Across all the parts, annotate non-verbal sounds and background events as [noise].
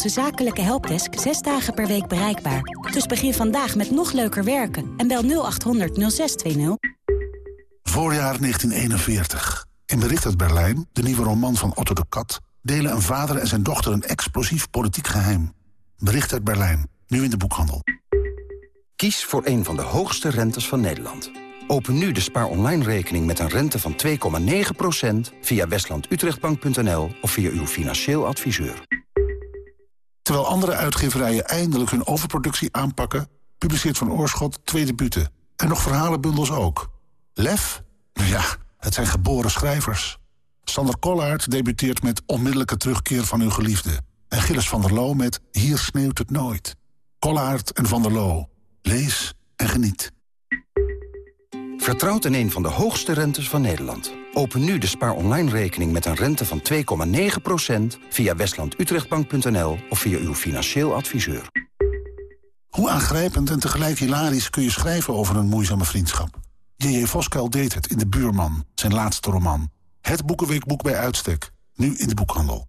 Onze zakelijke helpdesk zes dagen per week bereikbaar. Dus begin vandaag met nog leuker werken en bel 0800 0620. Voorjaar 1941. In Bericht uit Berlijn, de nieuwe roman van Otto de Kat... delen een vader en zijn dochter een explosief politiek geheim. Bericht uit Berlijn, nu in de boekhandel. Kies voor een van de hoogste rentes van Nederland. Open nu de Spaar Online rekening met een rente van 2,9% via westlandutrechtbank.nl of via uw financieel adviseur. Terwijl andere uitgeverijen eindelijk hun overproductie aanpakken... publiceert Van Oorschot twee debuten. En nog verhalenbundels ook. Lef? Ja, het zijn geboren schrijvers. Sander Kollaert debuteert met Onmiddellijke terugkeer van uw geliefde. En Gilles van der Loo met Hier sneeuwt het nooit. Kollaert en van der Loo. Lees en geniet. Vertrouwt in een van de hoogste rentes van Nederland. Open nu de spaar online rekening met een rente van 2,9% via westlandutrechtbank.nl of via uw financieel adviseur. Hoe aangrijpend en tegelijk hilarisch kun je schrijven over een moeizame vriendschap? J.J. Voskuil deed het in De Buurman, zijn laatste roman. Het boekenweekboek bij uitstek, nu in de boekhandel.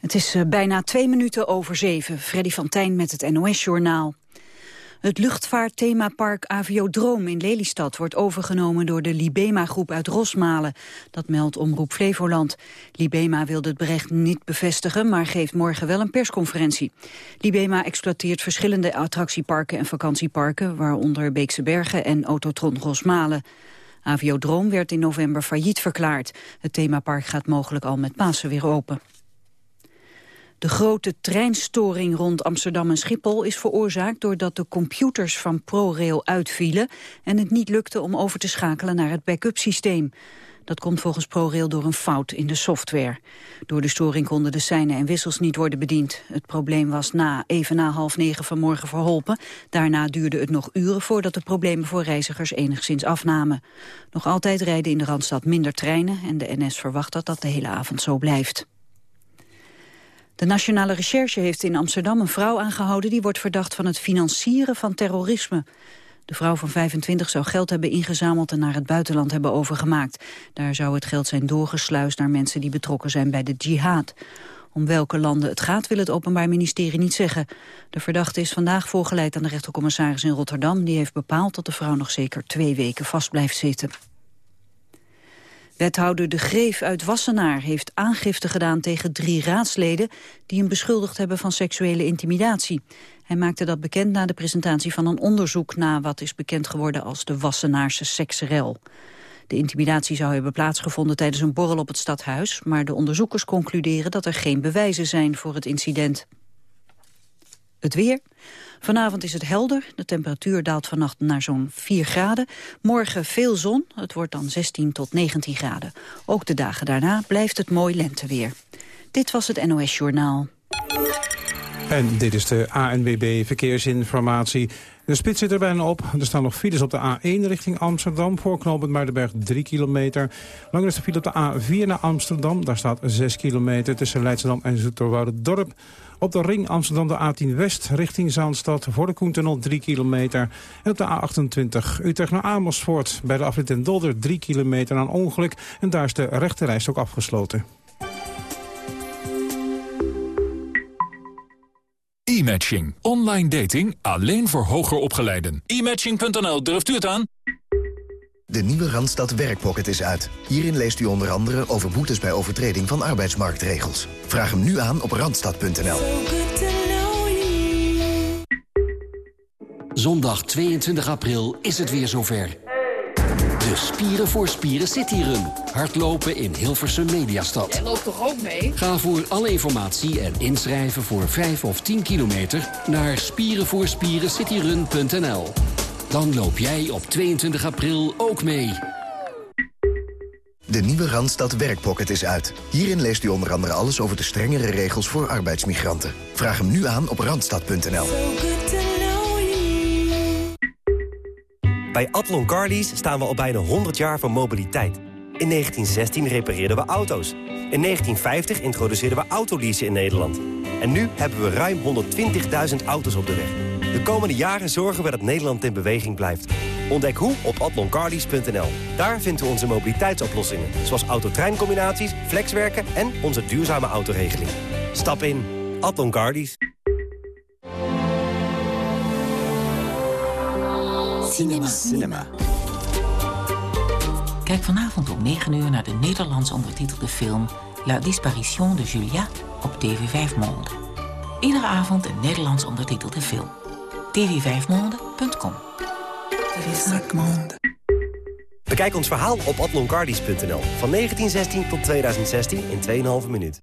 Het is uh, bijna twee minuten over zeven. Freddy van Tijn met het NOS-journaal. Het luchtvaartthemapark Aviodroom in Lelystad wordt overgenomen door de Libema-groep uit Rosmalen. Dat meldt Omroep Flevoland. Libema wilde het bericht niet bevestigen, maar geeft morgen wel een persconferentie. Libema exploiteert verschillende attractieparken en vakantieparken, waaronder Beekse Bergen en Autotron Rosmalen. Aviodroom werd in november failliet verklaard. Het themapark gaat mogelijk al met Pasen weer open. De grote treinstoring rond Amsterdam en Schiphol is veroorzaakt doordat de computers van ProRail uitvielen en het niet lukte om over te schakelen naar het backup systeem. Dat komt volgens ProRail door een fout in de software. Door de storing konden de seinen en wissels niet worden bediend. Het probleem was na, even na half negen vanmorgen verholpen. Daarna duurde het nog uren voordat de problemen voor reizigers enigszins afnamen. Nog altijd rijden in de Randstad minder treinen en de NS verwacht dat dat de hele avond zo blijft. De Nationale Recherche heeft in Amsterdam een vrouw aangehouden... die wordt verdacht van het financieren van terrorisme. De vrouw van 25 zou geld hebben ingezameld en naar het buitenland hebben overgemaakt. Daar zou het geld zijn doorgesluist naar mensen die betrokken zijn bij de jihad. Om welke landen het gaat wil het Openbaar Ministerie niet zeggen. De verdachte is vandaag voorgeleid aan de rechtercommissaris in Rotterdam. Die heeft bepaald dat de vrouw nog zeker twee weken vast blijft zitten. Wethouder De Greef uit Wassenaar heeft aangifte gedaan tegen drie raadsleden die hem beschuldigd hebben van seksuele intimidatie. Hij maakte dat bekend na de presentatie van een onderzoek naar wat is bekend geworden als de Wassenaarse seksrel. De intimidatie zou hebben plaatsgevonden tijdens een borrel op het stadhuis, maar de onderzoekers concluderen dat er geen bewijzen zijn voor het incident. Het weer. Vanavond is het helder. De temperatuur daalt vannacht naar zo'n 4 graden. Morgen veel zon. Het wordt dan 16 tot 19 graden. Ook de dagen daarna blijft het mooi lenteweer. Dit was het NOS Journaal. En dit is de ANWB Verkeersinformatie. De spits zit er bijna op. Er staan nog files op de A1 richting Amsterdam. Voorknopend Muidenberg 3 kilometer. Langer is de file op de A4 naar Amsterdam. Daar staat 6 kilometer tussen Leidschendam en Dorp. Op de ring Amsterdam de A10 West richting Zaanstad voor de Koentunnel 3 kilometer. En op de A28 Utrecht naar Amersfoort bij de afrit en Dolder 3 kilometer aan ongeluk. En daar is de rechterreis ook afgesloten. E-matching. Online dating alleen voor hoger opgeleiden. E-matching.nl, durft u het aan? De nieuwe Randstad Werkpocket is uit. Hierin leest u onder andere over boetes bij overtreding van arbeidsmarktregels. Vraag hem nu aan op randstad.nl. Zondag 22 april is het weer zover. De Spieren voor Spieren City Run. Hardlopen in Hilversum Mediastad. Jij loopt toch ook mee? Ga voor alle informatie en inschrijven voor 5 of 10 kilometer... naar spierenvoorspierencityrun.nl. Dan loop jij op 22 april ook mee. De nieuwe Randstad Werkpocket is uit. Hierin leest u onder andere alles over de strengere regels voor arbeidsmigranten. Vraag hem nu aan op randstad.nl. Bij Atlon Carlies staan we al bijna 100 jaar voor mobiliteit. In 1916 repareerden we auto's. In 1950 introduceerden we autoleasen in Nederland. En nu hebben we ruim 120.000 auto's op de weg. De komende jaren zorgen we dat Nederland in beweging blijft. Ontdek hoe op atloncarlies.nl. Daar vinden we onze mobiliteitsoplossingen. Zoals autotreincombinaties, flexwerken en onze duurzame autoregeling. Stap in. Atlon Cinema. Cinema. Kijk vanavond om 9 uur naar de Nederlands ondertitelde film... La disparition de Julia op TV 5 Monde. Iedere avond een Nederlands ondertitelde film. tv5monde.com Bekijk ons verhaal op atloncardies.nl. Van 1916 tot 2016 in 2,5 minuut.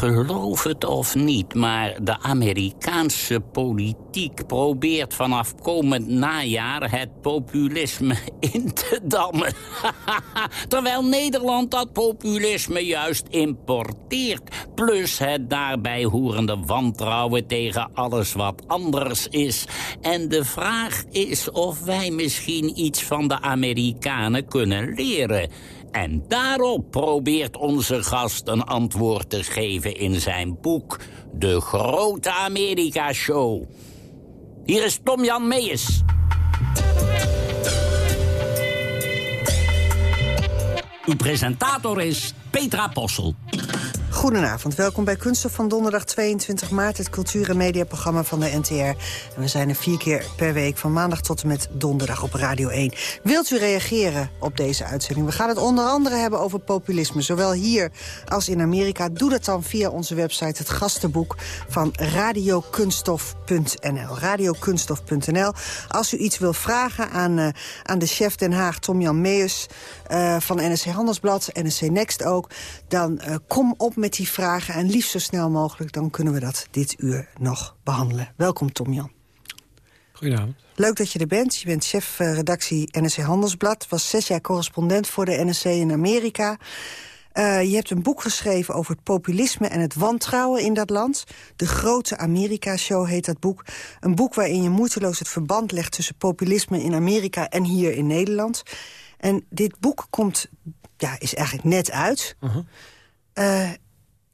Geloof het of niet, maar de Amerikaanse politiek probeert vanaf komend najaar het populisme [laughs] in te dammen. [laughs] Terwijl Nederland dat populisme juist importeert. Plus het daarbij horende wantrouwen tegen alles wat anders is. En de vraag is of wij misschien iets van de Amerikanen kunnen leren... En daarop probeert onze gast een antwoord te geven in zijn boek... De Grote Amerika Show. Hier is Tom-Jan Meijers. Uw presentator is Petra Possel. Goedenavond, welkom bij Kunststof van donderdag 22 maart... het cultuur- en mediaprogramma van de NTR. We zijn er vier keer per week, van maandag tot en met donderdag op Radio 1. Wilt u reageren op deze uitzending? We gaan het onder andere hebben over populisme, zowel hier als in Amerika. Doe dat dan via onze website, het gastenboek van radiokunststof.nl. Radiokunststof.nl. Als u iets wil vragen aan, uh, aan de chef Den Haag, Tom-Jan Meus... Uh, van NSC Handelsblad, NSC Next ook... dan uh, kom op met die vragen en liefst zo snel mogelijk... dan kunnen we dat dit uur nog behandelen. Welkom, Tom-Jan. Goedenavond. Leuk dat je er bent. Je bent chef uh, redactie NSC Handelsblad. Was zes jaar correspondent voor de NSC in Amerika. Uh, je hebt een boek geschreven over het populisme en het wantrouwen in dat land. De Grote Amerika-show heet dat boek. Een boek waarin je moeiteloos het verband legt tussen populisme in Amerika en hier in Nederland. En dit boek komt, ja, is eigenlijk net uit. Uh -huh. uh,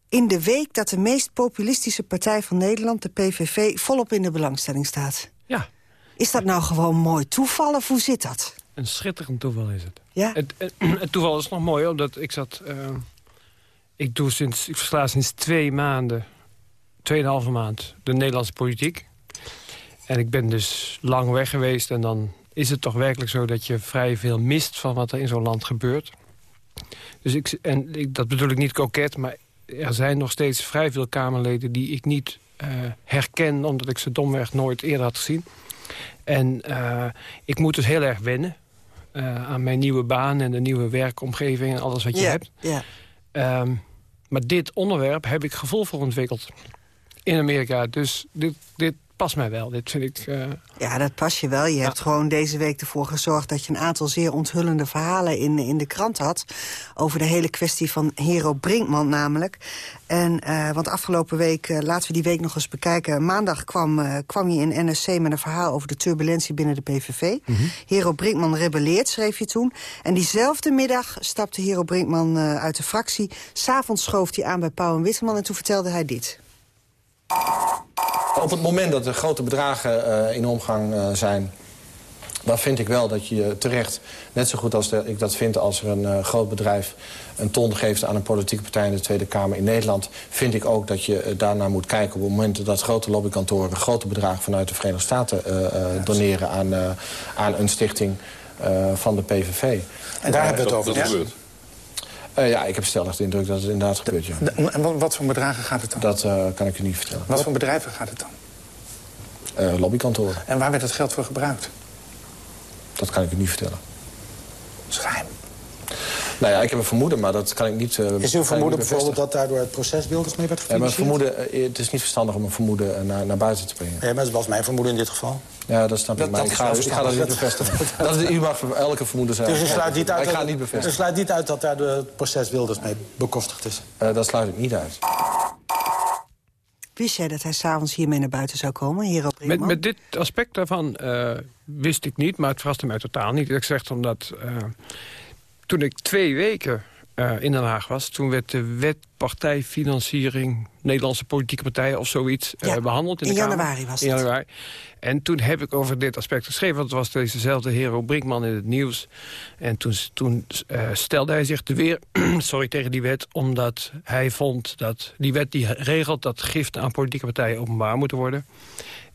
in de week dat de meest populistische partij van Nederland, de PVV, volop in de belangstelling staat. Ja. Is dat nou gewoon mooi toeval of hoe zit dat? Een schitterend toeval is het. Ja? Het, het, [clears throat] het toeval is nog mooi, omdat ik zat... Uh, ik doe sinds, ik versla sinds twee maanden, tweeënhalve maand, de Nederlandse politiek. En ik ben dus lang weg geweest en dan is het toch werkelijk zo dat je vrij veel mist van wat er in zo'n land gebeurt. Dus ik, en ik, dat bedoel ik niet koket, maar er zijn nog steeds vrij veel Kamerleden die ik niet uh, herken... omdat ik ze domweg nooit eerder had gezien. En uh, ik moet dus heel erg wennen uh, aan mijn nieuwe baan... en de nieuwe werkomgeving en alles wat je yeah, hebt. Yeah. Um, maar dit onderwerp heb ik gevoel voor ontwikkeld in Amerika. Dus dit, dit past mij wel. Dit vind ik... Uh... Ja, dat past je wel. Je ja. hebt gewoon deze week ervoor gezorgd... dat je een aantal zeer onthullende verhalen in, in de krant had... over de hele kwestie van Hero Brinkman namelijk. En, uh, want afgelopen week, uh, laten we die week nog eens bekijken... maandag kwam, kwam je in NSC met een verhaal over de turbulentie binnen de PVV. Mm -hmm. Hero Brinkman rebelleert, schreef je toen. En diezelfde middag stapte Hero Brinkman uit de fractie. S'avonds schoof hij aan bij Pauw en Witteman en toen vertelde hij dit. Op het moment dat er grote bedragen uh, in omgang uh, zijn... dan vind ik wel dat je terecht, net zo goed als de, ik dat vind... als er een uh, groot bedrijf een ton geeft aan een politieke partij in de Tweede Kamer in Nederland... vind ik ook dat je daarnaar moet kijken op het moment dat grote lobbykantoren... grote bedragen vanuit de Verenigde Staten doneren aan, aan een stichting van de PVV. En daar hebben we het over. Dat gebeurt. Uh, ja, ik heb stellig de indruk dat het inderdaad gebeurt, ja. En wat voor bedragen gaat het dan? Dat uh, kan ik u niet vertellen. Wat voor bedrijven gaat het dan? Uh, lobbykantoren. En waar werd het geld voor gebruikt? Dat kan ik u niet vertellen. Geheim. Nou ja, ik heb een vermoeden, maar dat kan ik niet... Uh, is uw vermoeden bijvoorbeeld dat daardoor het proces Wilders mee werd gefinancierd? Ja, maar vermoeden, het is niet verstandig om een vermoeden naar, naar buiten te brengen. Ja, maar dat was mijn vermoeden in dit geval. Ja, dat snap ik. Maar ik ga, ik ga dat niet bevestigen. dat is, u mag elke vermoeden zijn. Dus u sluit niet uit, ik ga het niet bevestigen. U sluit niet uit dat daar het proces Wilders mee bekostigd is? Uh, dat sluit ik niet uit. Wist jij dat hij s'avonds hiermee naar buiten zou komen, hier op met, met dit aspect daarvan uh, wist ik niet, maar het verraste mij totaal niet. Ik zeg omdat uh, toen ik twee weken uh, in Den Haag was... toen werd de wet partijfinanciering... Nederlandse politieke partijen of zoiets ja, behandeld. In, in de januari Kamer. was het. In januari. En toen heb ik over dit aspect geschreven... want het was dezezelfde Hero Brinkman in het nieuws. En toen, toen stelde hij zich te weer [clears throat] sorry, tegen die wet... omdat hij vond dat die wet die regelt... dat giften aan politieke partijen openbaar moeten worden...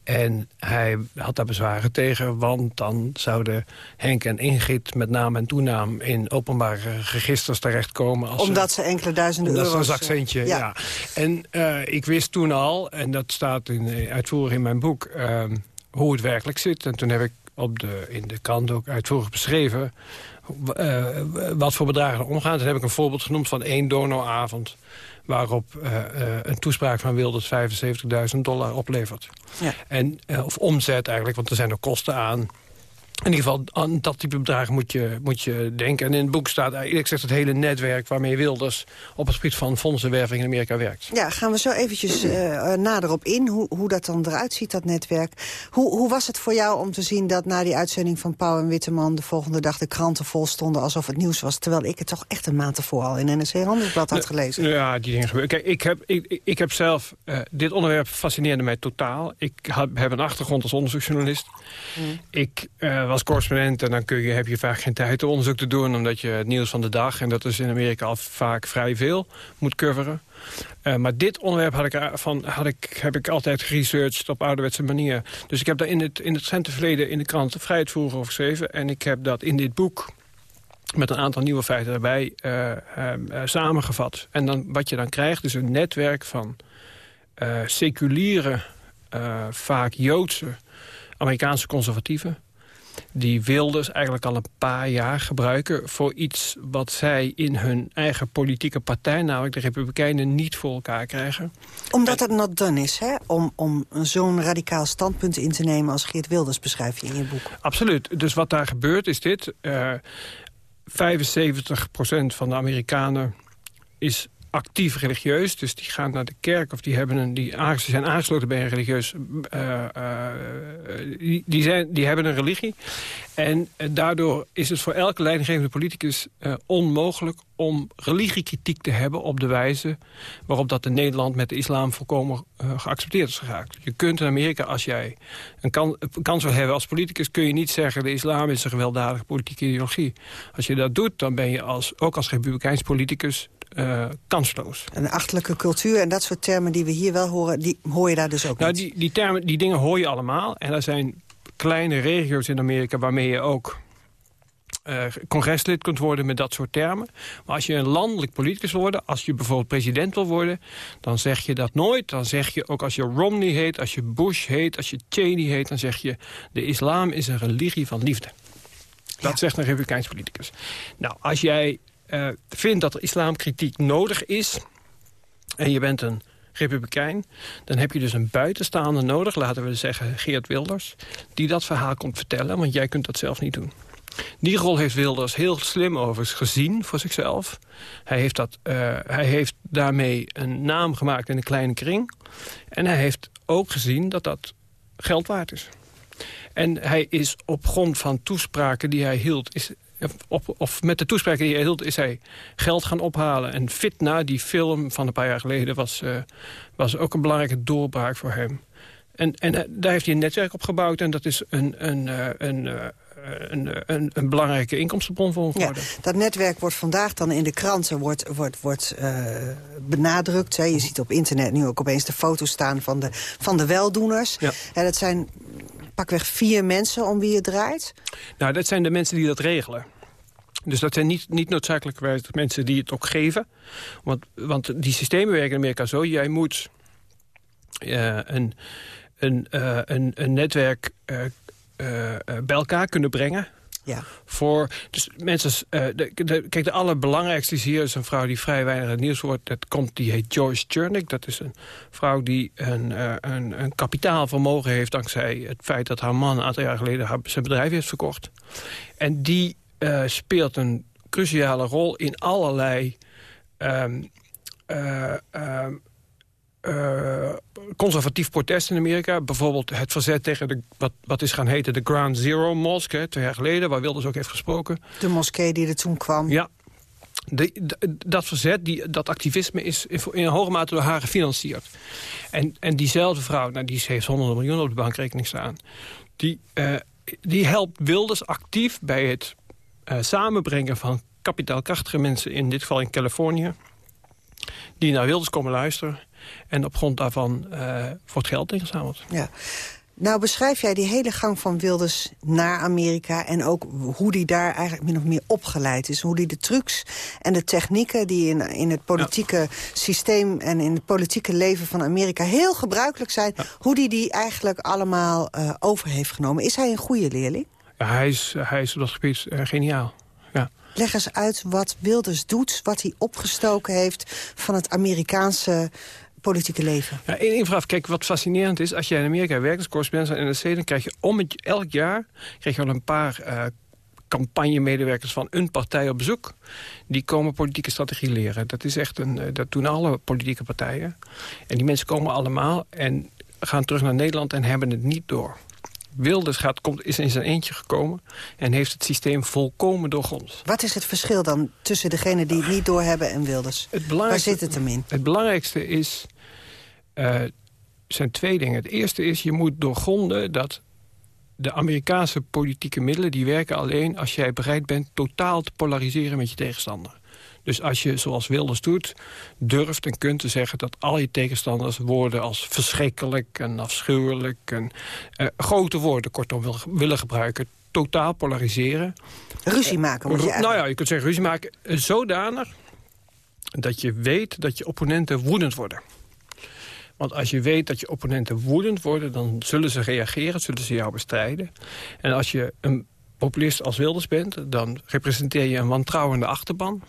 En hij had daar bezwaren tegen, want dan zouden Henk en Ingrid... met naam en toenaam in openbare registers terechtkomen. Als omdat ze, enkele duizenden euro's... Omdat een zakcentje, ja. ja. En uh, ik wist toen al, en dat staat in, uitvoerig in mijn boek... Uh, hoe het werkelijk zit. En toen heb ik op de, in de krant ook uitvoerig beschreven... Uh, wat voor bedragen er omgaan. Toen heb ik een voorbeeld genoemd van één donoravond waarop uh, uh, een toespraak van Wilders 75.000 dollar oplevert. Ja. En, uh, of omzet eigenlijk, want er zijn ook kosten aan. In ieder geval, aan dat type bedragen moet je, moet je denken. En in het boek staat eigenlijk het hele netwerk... waarmee Wilders op het gebied van fondsenwerving in Amerika werkt. Ja, gaan we zo eventjes uh, nader op in, hoe, hoe dat dan eruit ziet, dat netwerk. Hoe, hoe was het voor jou om te zien dat na die uitzending van Pauw en Witteman... de volgende dag de kranten vol stonden alsof het nieuws was... terwijl ik het toch echt een maand ervoor al in NRC Handelsblad had gelezen? Ja, die dingen gebeuren. Kijk, ik heb, ik, ik heb zelf... Uh, dit onderwerp fascineerde mij totaal. Ik heb, heb een achtergrond als onderzoeksjournalist. Mm. Ik... Uh, was correspondent en dan kun je, heb je vaak geen tijd om onderzoek te doen... omdat je het nieuws van de dag, en dat is in Amerika al vaak vrij veel, moet coveren. Uh, maar dit onderwerp had ik, van, had ik, heb ik altijd geresearched op ouderwetse manier. Dus ik heb daar in het, in het verleden in de krant vrij uitvoerig over geschreven. En ik heb dat in dit boek met een aantal nieuwe feiten erbij uh, uh, samengevat. En dan, wat je dan krijgt is een netwerk van seculiere, vaak Joodse... Amerikaanse conservatieven die Wilders eigenlijk al een paar jaar gebruiken... voor iets wat zij in hun eigen politieke partij... namelijk de Republikeinen, niet voor elkaar krijgen. Omdat het not done is, hè? Om, om zo'n radicaal standpunt in te nemen... als Geert Wilders beschrijf je in je boek. Absoluut. Dus wat daar gebeurt is dit. Uh, 75% van de Amerikanen is actief religieus. Dus die gaan naar de kerk of die, hebben een, die zijn aangesloten bij een religieus... Uh, uh, die, die, zijn, die hebben een religie. En uh, daardoor is het voor elke leidinggevende politicus onmogelijk... om religiekritiek te hebben op de wijze waarop dat in Nederland... met de islam volkomen geaccepteerd is geraakt. Je kunt in Amerika, als jij een, een kans wil hebben als politicus... kun je niet zeggen de islam is een gewelddadige politieke ideologie. Als je dat doet, dan ben je als, ook als republikeins politicus uh, kansloos. Een achterlijke cultuur en dat soort termen die we hier wel horen... die hoor je daar dus ook nou, niet? Die, die, termen, die dingen hoor je allemaal. En er zijn kleine regio's in Amerika waarmee je ook... Uh, congreslid kunt worden met dat soort termen. Maar als je een landelijk politicus wil worden... als je bijvoorbeeld president wil worden... dan zeg je dat nooit. Dan zeg je ook als je Romney heet, als je Bush heet... als je Cheney heet, dan zeg je... de islam is een religie van liefde. Dat ja. zegt een republikeins politicus. Nou, als jij uh, vindt dat er islamkritiek nodig is... en je bent een republikein... dan heb je dus een buitenstaander nodig, laten we zeggen Geert Wilders... die dat verhaal komt vertellen, want jij kunt dat zelf niet doen. Die rol heeft Wilders heel slim overigens gezien voor zichzelf. Hij heeft, dat, uh, hij heeft daarmee een naam gemaakt in een kleine kring. En hij heeft ook gezien dat dat geld waard is. En hij is op grond van toespraken die hij hield... Is, op, of met de toespraken die hij hield is hij geld gaan ophalen. En Fitna, die film van een paar jaar geleden, was, uh, was ook een belangrijke doorbraak voor hem. En, en uh, daar heeft hij een netwerk op gebouwd. En dat is een, een, uh, een, een, een, een, belangrijke inkomstenbron voor hem geworden. Ja, dat netwerk wordt vandaag dan in de kranten wordt, wordt, wordt, benadrukt. Hè. Je ziet op internet nu ook opeens de foto's staan van de, van de weldoeners. Ja. En dat zijn pakweg vier mensen om wie het draait? Nou, dat zijn de mensen die dat regelen. Dus dat zijn niet, niet noodzakelijkerwijs mensen die het ook geven. Want, want die systemen werken in Amerika zo. Jij moet uh, een, een, uh, een, een netwerk uh, bij elkaar kunnen brengen. Ja. Voor, dus mensen, uh, de, kijk, de allerbelangrijkste is hier is een vrouw die vrij weinig nieuws wordt. Dat komt, die heet Joyce Chernick. Dat is een vrouw die een, uh, een, een kapitaalvermogen heeft... dankzij het feit dat haar man een aantal jaar geleden haar, zijn bedrijf heeft verkocht. En die uh, speelt een cruciale rol in allerlei... Um, um, uh, conservatief protest in Amerika. Bijvoorbeeld het verzet tegen de, wat, wat is gaan heten de Ground Zero Mosque, twee jaar geleden, waar Wilders ook heeft gesproken. De moskee die er toen kwam. Ja. De, dat verzet, die, dat activisme is in, in een hoge mate door haar gefinancierd. En, en diezelfde vrouw, nou, die heeft honderden miljoen op de bankrekening staan... die, uh, die helpt Wilders actief bij het uh, samenbrengen van kapitaalkrachtige mensen... in dit geval in Californië, die naar Wilders komen luisteren en op grond daarvan uh, wordt geld ingezameld. Ja. Nou beschrijf jij die hele gang van Wilders naar Amerika... en ook hoe die daar eigenlijk min of meer opgeleid is. Hoe die de trucs en de technieken die in, in het politieke systeem... en in het politieke leven van Amerika heel gebruikelijk zijn... hoe die die eigenlijk allemaal uh, over heeft genomen. Is hij een goede leerling? Ja, hij is, hij is op dat gebied uh, geniaal. Ja. Leg eens uit wat Wilders doet, wat hij opgestoken heeft... van het Amerikaanse politieke leven. Ja, één vraag. Kijk, wat fascinerend is... als jij in Amerika werkt als correspondent aan NRC... dan krijg je om elk jaar krijg je wel een paar uh, campagnemedewerkers van een partij op bezoek. Die komen politieke strategie leren. Dat, is echt een, uh, dat doen alle politieke partijen. En die mensen komen allemaal en gaan terug naar Nederland en hebben het niet door. Wilders gaat, komt, is in zijn eentje gekomen en heeft het systeem volkomen doorgrond. Wat is het verschil dan tussen degene die het niet doorhebben en Wilders? Het Waar zit het hem in? Het belangrijkste is, uh, zijn twee dingen. Het eerste is, je moet doorgronden dat de Amerikaanse politieke middelen... die werken alleen als jij bereid bent totaal te polariseren met je tegenstander. Dus als je, zoals Wilders doet, durft en kunt te zeggen... dat al je tegenstanders woorden als verschrikkelijk en afschuwelijk... en uh, grote woorden kortom wil, willen gebruiken, totaal polariseren. Ruzie maken moet je uh, Nou ja, je kunt zeggen ruzie maken uh, zodanig... dat je weet dat je opponenten woedend worden. Want als je weet dat je opponenten woedend worden... dan zullen ze reageren, zullen ze jou bestrijden. En als je een populist als Wilders bent... dan representeer je een wantrouwende achterban.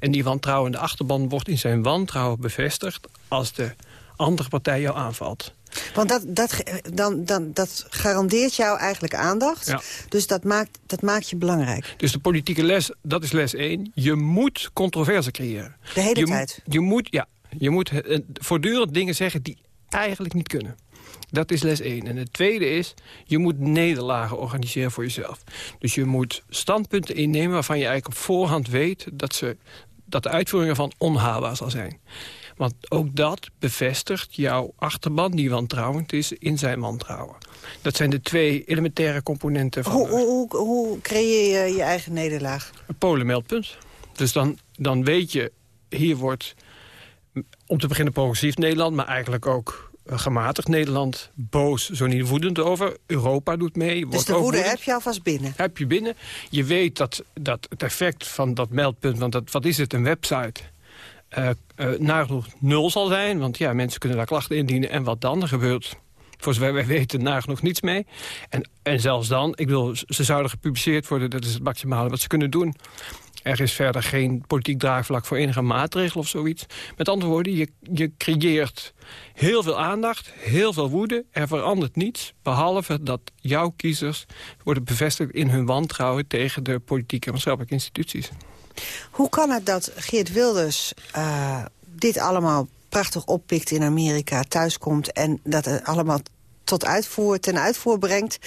En die wantrouwende achterban wordt in zijn wantrouwen bevestigd... als de andere partij jou aanvalt. Want dat, dat, dan, dan, dat garandeert jou eigenlijk aandacht. Ja. Dus dat maakt, dat maakt je belangrijk. Dus de politieke les, dat is les 1. Je moet controverse creëren. De hele je, tijd? Je moet, ja, je moet uh, voortdurend dingen zeggen die eigenlijk niet kunnen. Dat is les 1. En het tweede is, je moet nederlagen organiseren voor jezelf. Dus je moet standpunten innemen waarvan je eigenlijk op voorhand weet... dat, ze, dat de uitvoering ervan onhaalbaar zal zijn. Want ook dat bevestigt jouw achterban, die wantrouwend is, in zijn wantrouwen. Dat zijn de twee elementaire componenten van... Hoe, hoe, hoe, hoe creëer je je eigen nederlaag? Een polenmeldpunt. Dus dan, dan weet je, hier wordt om te beginnen progressief Nederland... maar eigenlijk ook gematigd Nederland boos, zo niet woedend over. Europa doet mee. Dus de woede woedend. heb je alvast binnen? Heb je binnen. Je weet dat, dat het effect van dat meldpunt... want dat, wat is het, een website... Uh, uh, nagenoeg nul zal zijn. Want ja, mensen kunnen daar klachten indienen. En wat dan? Er gebeurt, voor zover wij weten, nagenoeg niets mee. En, en zelfs dan, ik wil, ze zouden gepubliceerd worden. Dat is het maximale wat ze kunnen doen. Er is verder geen politiek draagvlak voor enige maatregel of zoiets. Met andere woorden, je, je creëert heel veel aandacht, heel veel woede. Er verandert niets, behalve dat jouw kiezers worden bevestigd in hun wantrouwen tegen de politieke en maatschappelijke instituties. Hoe kan het dat Geert Wilders uh, dit allemaal prachtig oppikt in Amerika, thuiskomt... en dat het allemaal tot uitvoer, ten uitvoer brengt...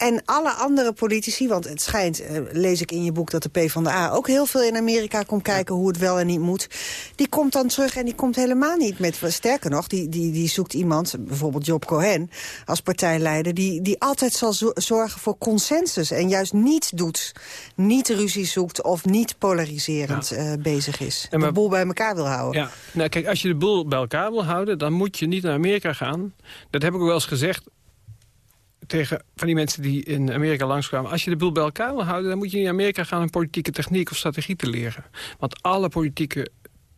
En alle andere politici, want het schijnt, uh, lees ik in je boek... dat de PvdA ook heel veel in Amerika komt kijken hoe het wel en niet moet. Die komt dan terug en die komt helemaal niet met... Sterker nog, die, die, die zoekt iemand, bijvoorbeeld Job Cohen als partijleider... die, die altijd zal zo zorgen voor consensus en juist niet doet. Niet ruzie zoekt of niet polariserend ja. uh, bezig is. En maar, de boel bij elkaar wil houden. Ja, nou kijk, als je de boel bij elkaar wil houden... dan moet je niet naar Amerika gaan. Dat heb ik ook wel eens gezegd tegen van die mensen die in Amerika langskwamen... als je de boel bij elkaar wil houden... dan moet je in Amerika gaan een politieke techniek of strategie te leren. Want alle politieke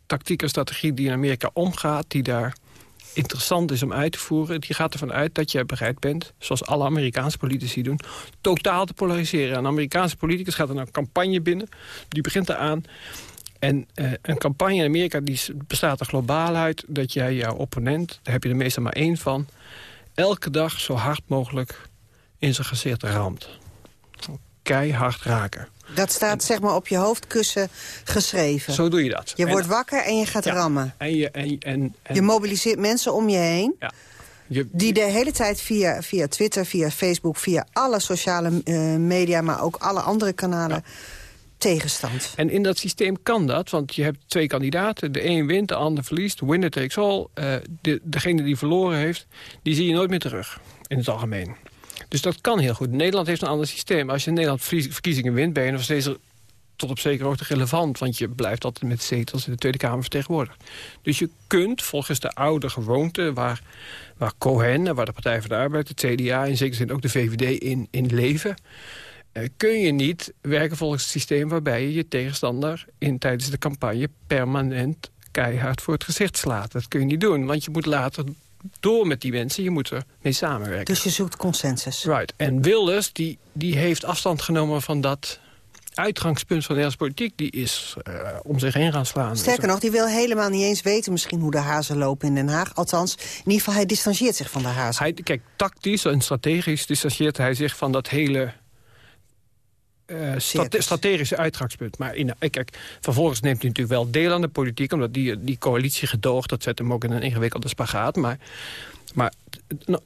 tactiek en strategie die in Amerika omgaat... die daar interessant is om uit te voeren... die gaat ervan uit dat je bereid bent, zoals alle Amerikaanse politici doen... totaal te polariseren. Een Amerikaanse politicus gaat er een campagne binnen. Die begint eraan. En uh, een campagne in Amerika die bestaat er globaal uit... dat jij jouw opponent, daar heb je er meestal maar één van... elke dag zo hard mogelijk in zijn gezicht ramt. Keihard raken. Dat staat zeg maar op je hoofdkussen geschreven. Zo doe je dat. Je wordt wakker en je gaat rammen. En je, en, en, en, je mobiliseert mensen om je heen. Ja. Je, die de hele tijd via, via Twitter, via Facebook, via alle sociale uh, media... maar ook alle andere kanalen ja. Tegenstand. En in dat systeem kan dat, want je hebt twee kandidaten. De een wint, de ander verliest. Winner takes all. Uh, de, degene die verloren heeft, die zie je nooit meer terug. In het algemeen. Dus dat kan heel goed. Nederland heeft een ander systeem. Als je in Nederland verkiezingen wint, ben je nog steeds tot op zekere hoogte relevant. Want je blijft altijd met zetels in de Tweede Kamer vertegenwoordigd. Dus je kunt volgens de oude gewoonte waar, waar Cohen, waar de Partij van de Arbeid, de CDA... in zekere zin ook de VVD in, in leven... Uh, kun je niet werken volgens het systeem waarbij je je tegenstander... In, tijdens de campagne permanent keihard voor het gezicht slaat. Dat kun je niet doen, want je moet later door met die mensen. Je moet er mee samenwerken. Dus je zoekt consensus. Right. En Wilders die, die heeft afstand genomen van dat uitgangspunt van de Nederlandse politiek... die is uh, om zich heen gaan slaan. Sterker nog, die wil helemaal niet eens weten misschien hoe de hazen lopen in Den Haag. Althans, in ieder geval, hij distancieert zich van de hazen. Hij, kijk, tactisch en strategisch distancieert hij zich van dat hele... Uh, strate strategische uitgangspunt. Maar in, kijk, vervolgens neemt hij natuurlijk wel deel aan de politiek... omdat die, die coalitie gedoogt, dat zet hem ook in een ingewikkelde spagaat. Maar, maar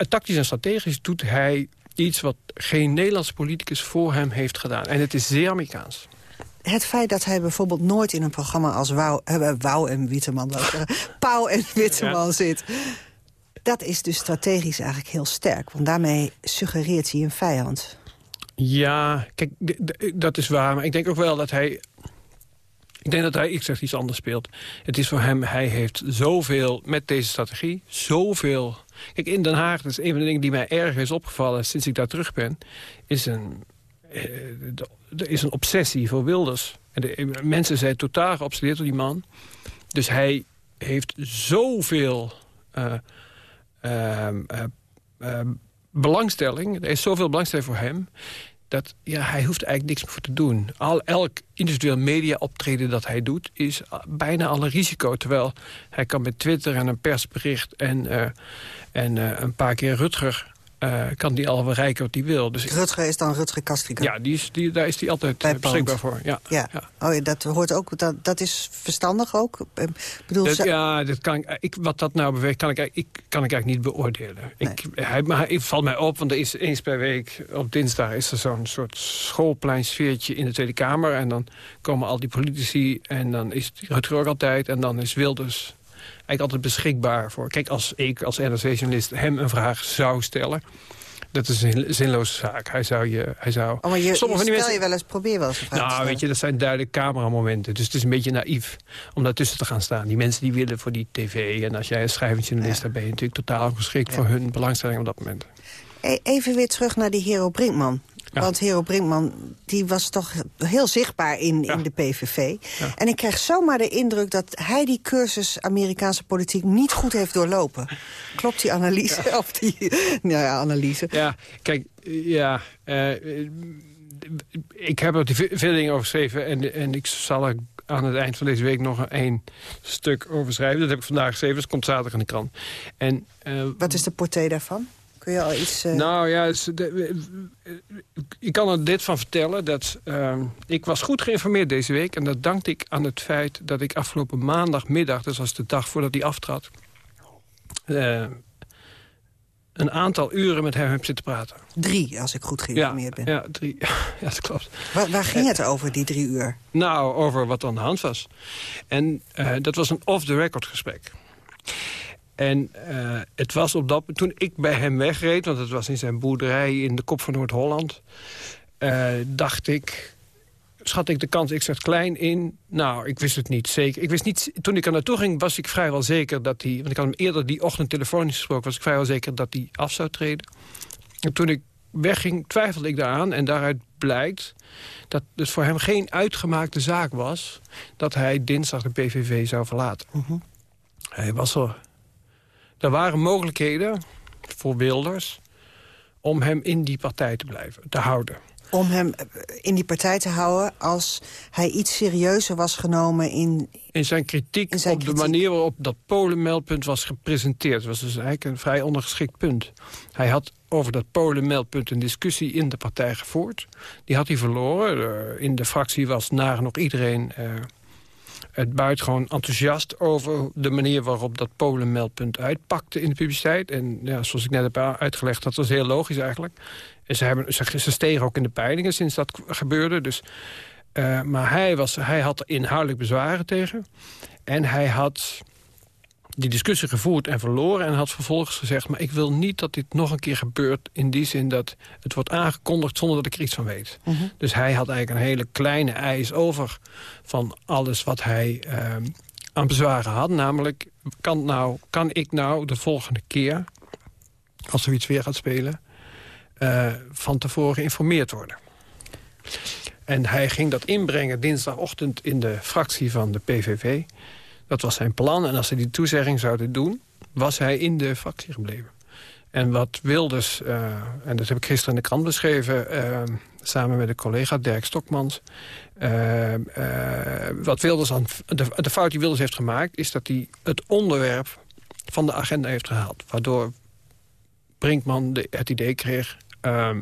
tactisch en strategisch doet hij iets wat geen Nederlands politicus voor hem heeft gedaan. En het is zeer Amerikaans. Het feit dat hij bijvoorbeeld nooit in een programma als Wouw, uh, Wouw en Witteman... [laughs] Pauw en Witteman ja. zit... dat is dus strategisch eigenlijk heel sterk. Want daarmee suggereert hij een vijand. Ja, kijk, dat is waar. Maar ik denk ook wel dat hij... Ik denk dat hij, ik zeg iets anders speelt. Het is voor hem, hij heeft zoveel met deze strategie, zoveel... Kijk, in Den Haag, dat is een van de dingen die mij erg is opgevallen sinds ik daar terug ben... is een, eh, is een obsessie voor Wilders. En de, mensen zijn totaal geobsedeerd door die man. Dus hij heeft zoveel... Uh, belangstelling, er is zoveel belangstelling voor hem... dat ja, hij hoeft eigenlijk niks meer voor te doen. Al, elk individueel media optreden dat hij doet... is bijna al een risico. Terwijl hij kan met Twitter en een persbericht... en, uh, en uh, een paar keer Rutger... Uh, kan die al bereiken wat hij wil. Dus Rutger is dan Rutger Kastrika? Ja, die is, die, daar is hij altijd Bij beschikbaar voor. Ja, ja. ja. Oh, ja, dat hoort ook. Dat, dat is verstandig ook. Ik bedoel, dat, ja, dat kan ik, ik, wat dat nou beweegt, kan ik, ik, kan ik eigenlijk niet beoordelen. Nee. Ik, hij, maar hij valt mij op, want er is eens per week op dinsdag is er zo'n soort schoolpleinsfeertje in de Tweede Kamer. En dan komen al die politici en dan is Rutger ook altijd. En dan is Wilders eigenlijk altijd beschikbaar voor. Kijk, als ik als NRC-journalist hem een vraag zou stellen... Dat is een zinloze zaak. Hij zou je... Hij zou... Oh, maar je, Sommige je, mensen... je wel eens, probeer wel eens Nou, weet je, dat zijn duidelijk cameramomenten. Dus het is een beetje naïef om daartussen te gaan staan. Die mensen die willen voor die tv. En als jij een schrijvend journalist... Ja. dan ben je natuurlijk totaal geschikt ja. voor hun belangstelling op dat moment. Even weer terug naar die Hero Brinkman. Ja. Want Hero Brinkman die was toch heel zichtbaar in, ja. in de PVV. Ja. En ik krijg zomaar de indruk dat hij die cursus Amerikaanse politiek niet goed heeft doorlopen. Klopt die analyse? [laughs] Of die, nou ja, analyse. Ja, kijk, ja... Uh, ik heb er veel dingen over geschreven en, en ik zal er aan het eind van deze week nog een stuk over schrijven. Dat heb ik vandaag geschreven, dat komt zaterdag in de krant. En, uh, Wat is de portée daarvan? Kun je al iets... Uh... Nou ja, ik kan er dit van vertellen. Dat, uh, ik was goed geïnformeerd deze week. En dat dankte ik aan het feit dat ik afgelopen maandagmiddag... dus als de dag voordat hij aftrad... Uh, een aantal uren met hem heb zitten praten. Drie, als ik goed geïnformeerd ja, ben. Ja, drie. [laughs] Ja, dat klopt. Waar, waar ging het over, die drie uur? Nou, over wat aan de hand was. En dat was een off-the-record gesprek. En uh, het was op dat toen ik bij hem wegreed... want het was in zijn boerderij in de kop van Noord-Holland... Uh, dacht ik, schat ik de kans, ik zat klein in. Nou, ik wist het niet zeker. Ik wist niet, toen ik er naartoe ging, was ik vrijwel zeker dat hij... want ik had hem eerder die ochtend telefonisch gesproken... was ik vrijwel zeker dat hij af zou treden. En toen ik wegging, twijfelde ik daaraan. En daaruit blijkt dat het voor hem geen uitgemaakte zaak was... dat hij dinsdag de PVV zou verlaten. -huh. Hij was er er waren mogelijkheden voor Wilders om hem in die partij te blijven, te houden. Om hem eh, in die partij te houden als hij iets serieuzer was genomen in... In zijn kritiek op de manier waarop dat Polenmeldpunt was gepresenteerd. Het was dus eigenlijk een vrij ondergeschikt punt. Hij had over dat Polenmeldpunt een discussie in de partij gevoerd. Die had hij verloren. In de fractie was nog iedereen... Het buitengewoon enthousiast over de manier waarop dat Polenmeldpunt uitpakte in de publiciteit. En ja, zoals ik net heb uitgelegd, dat was heel logisch eigenlijk. En ze, hebben, ze, stegen ook in de peilingen sinds dat gebeurde. Dus, uh, maar hij, was, hij had er inhoudelijk bezwaren tegen. En hij had die discussie gevoerd en verloren... en had vervolgens gezegd, maar ik wil niet dat dit nog een keer gebeurt... in die zin dat het wordt aangekondigd zonder dat ik er iets van weet. -hmm. Dus hij had eigenlijk een hele kleine eis over... van alles wat hij uh, aan bezwaren had. Namelijk, kan, nou, kan ik nou de volgende keer... als zoiets weer gaat spelen... Uh, van tevoren geïnformeerd worden. En hij ging dat inbrengen dinsdagochtend in de fractie van de PVV. Dat was zijn plan. En als ze die toezegging zouden doen, was hij in de fractie gebleven. En wat Wilders, uh, en dat heb ik gisteren in de krant beschreven... Uh, samen met een collega, Dirk Stokmans... Uh, wat Wilders aan, de, de fout die Wilders heeft gemaakt... is dat hij het onderwerp van de agenda heeft gehaald. Waardoor Brinkman de, het idee kreeg... Um,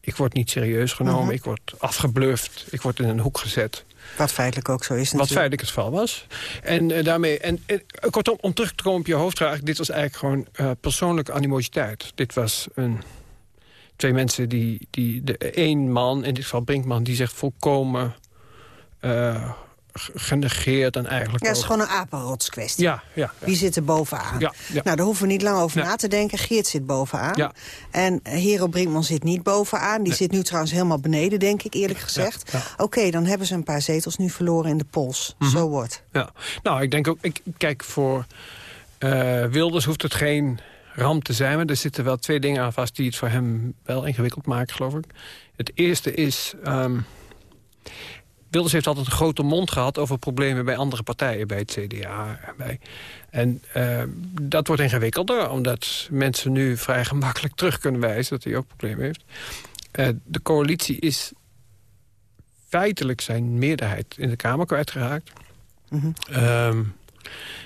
ik word niet serieus genomen, -huh. ik word afgebluft, ik word in een hoek gezet. Wat feitelijk ook zo is natuurlijk. Wat feitelijk het geval was. En uh, daarmee, en, en kortom, om terug te komen op je hoofdvraag... dit was eigenlijk gewoon uh, persoonlijke animositeit. Dit was een, twee mensen die, die... De één man, in dit geval Brinkman, die zegt volkomen... Uh, genegeerd en eigenlijk Ja, het is gewoon een apenrotskwestie. Ja, ja, Wie zit er bovenaan? Ja, ja. Nou, daar hoeven we niet lang over na te denken. Geert zit bovenaan. Ja. En Hero Brinkman zit niet bovenaan. Die nee. zit nu trouwens helemaal beneden, denk ik, eerlijk gezegd. Ja, Oké, okay, dan hebben ze een paar zetels nu verloren in de pols. Mm -hmm. Zo wordt. Ja, nou, ik denk ook... Ik, kijk, voor uh, Wilders hoeft het geen ramp te zijn. Maar er zitten wel twee dingen aan vast die het voor hem wel ingewikkeld maken, geloof ik. Het eerste is... Um, Wilders heeft altijd een grote mond gehad over problemen bij andere partijen. Bij het CDA. En, bij, en uh, dat wordt ingewikkelder. Omdat mensen nu vrij gemakkelijk terug kunnen wijzen dat hij ook problemen heeft. Uh, de coalitie is feitelijk zijn meerderheid in de Kamer kwijtgeraakt. Mm -hmm. um,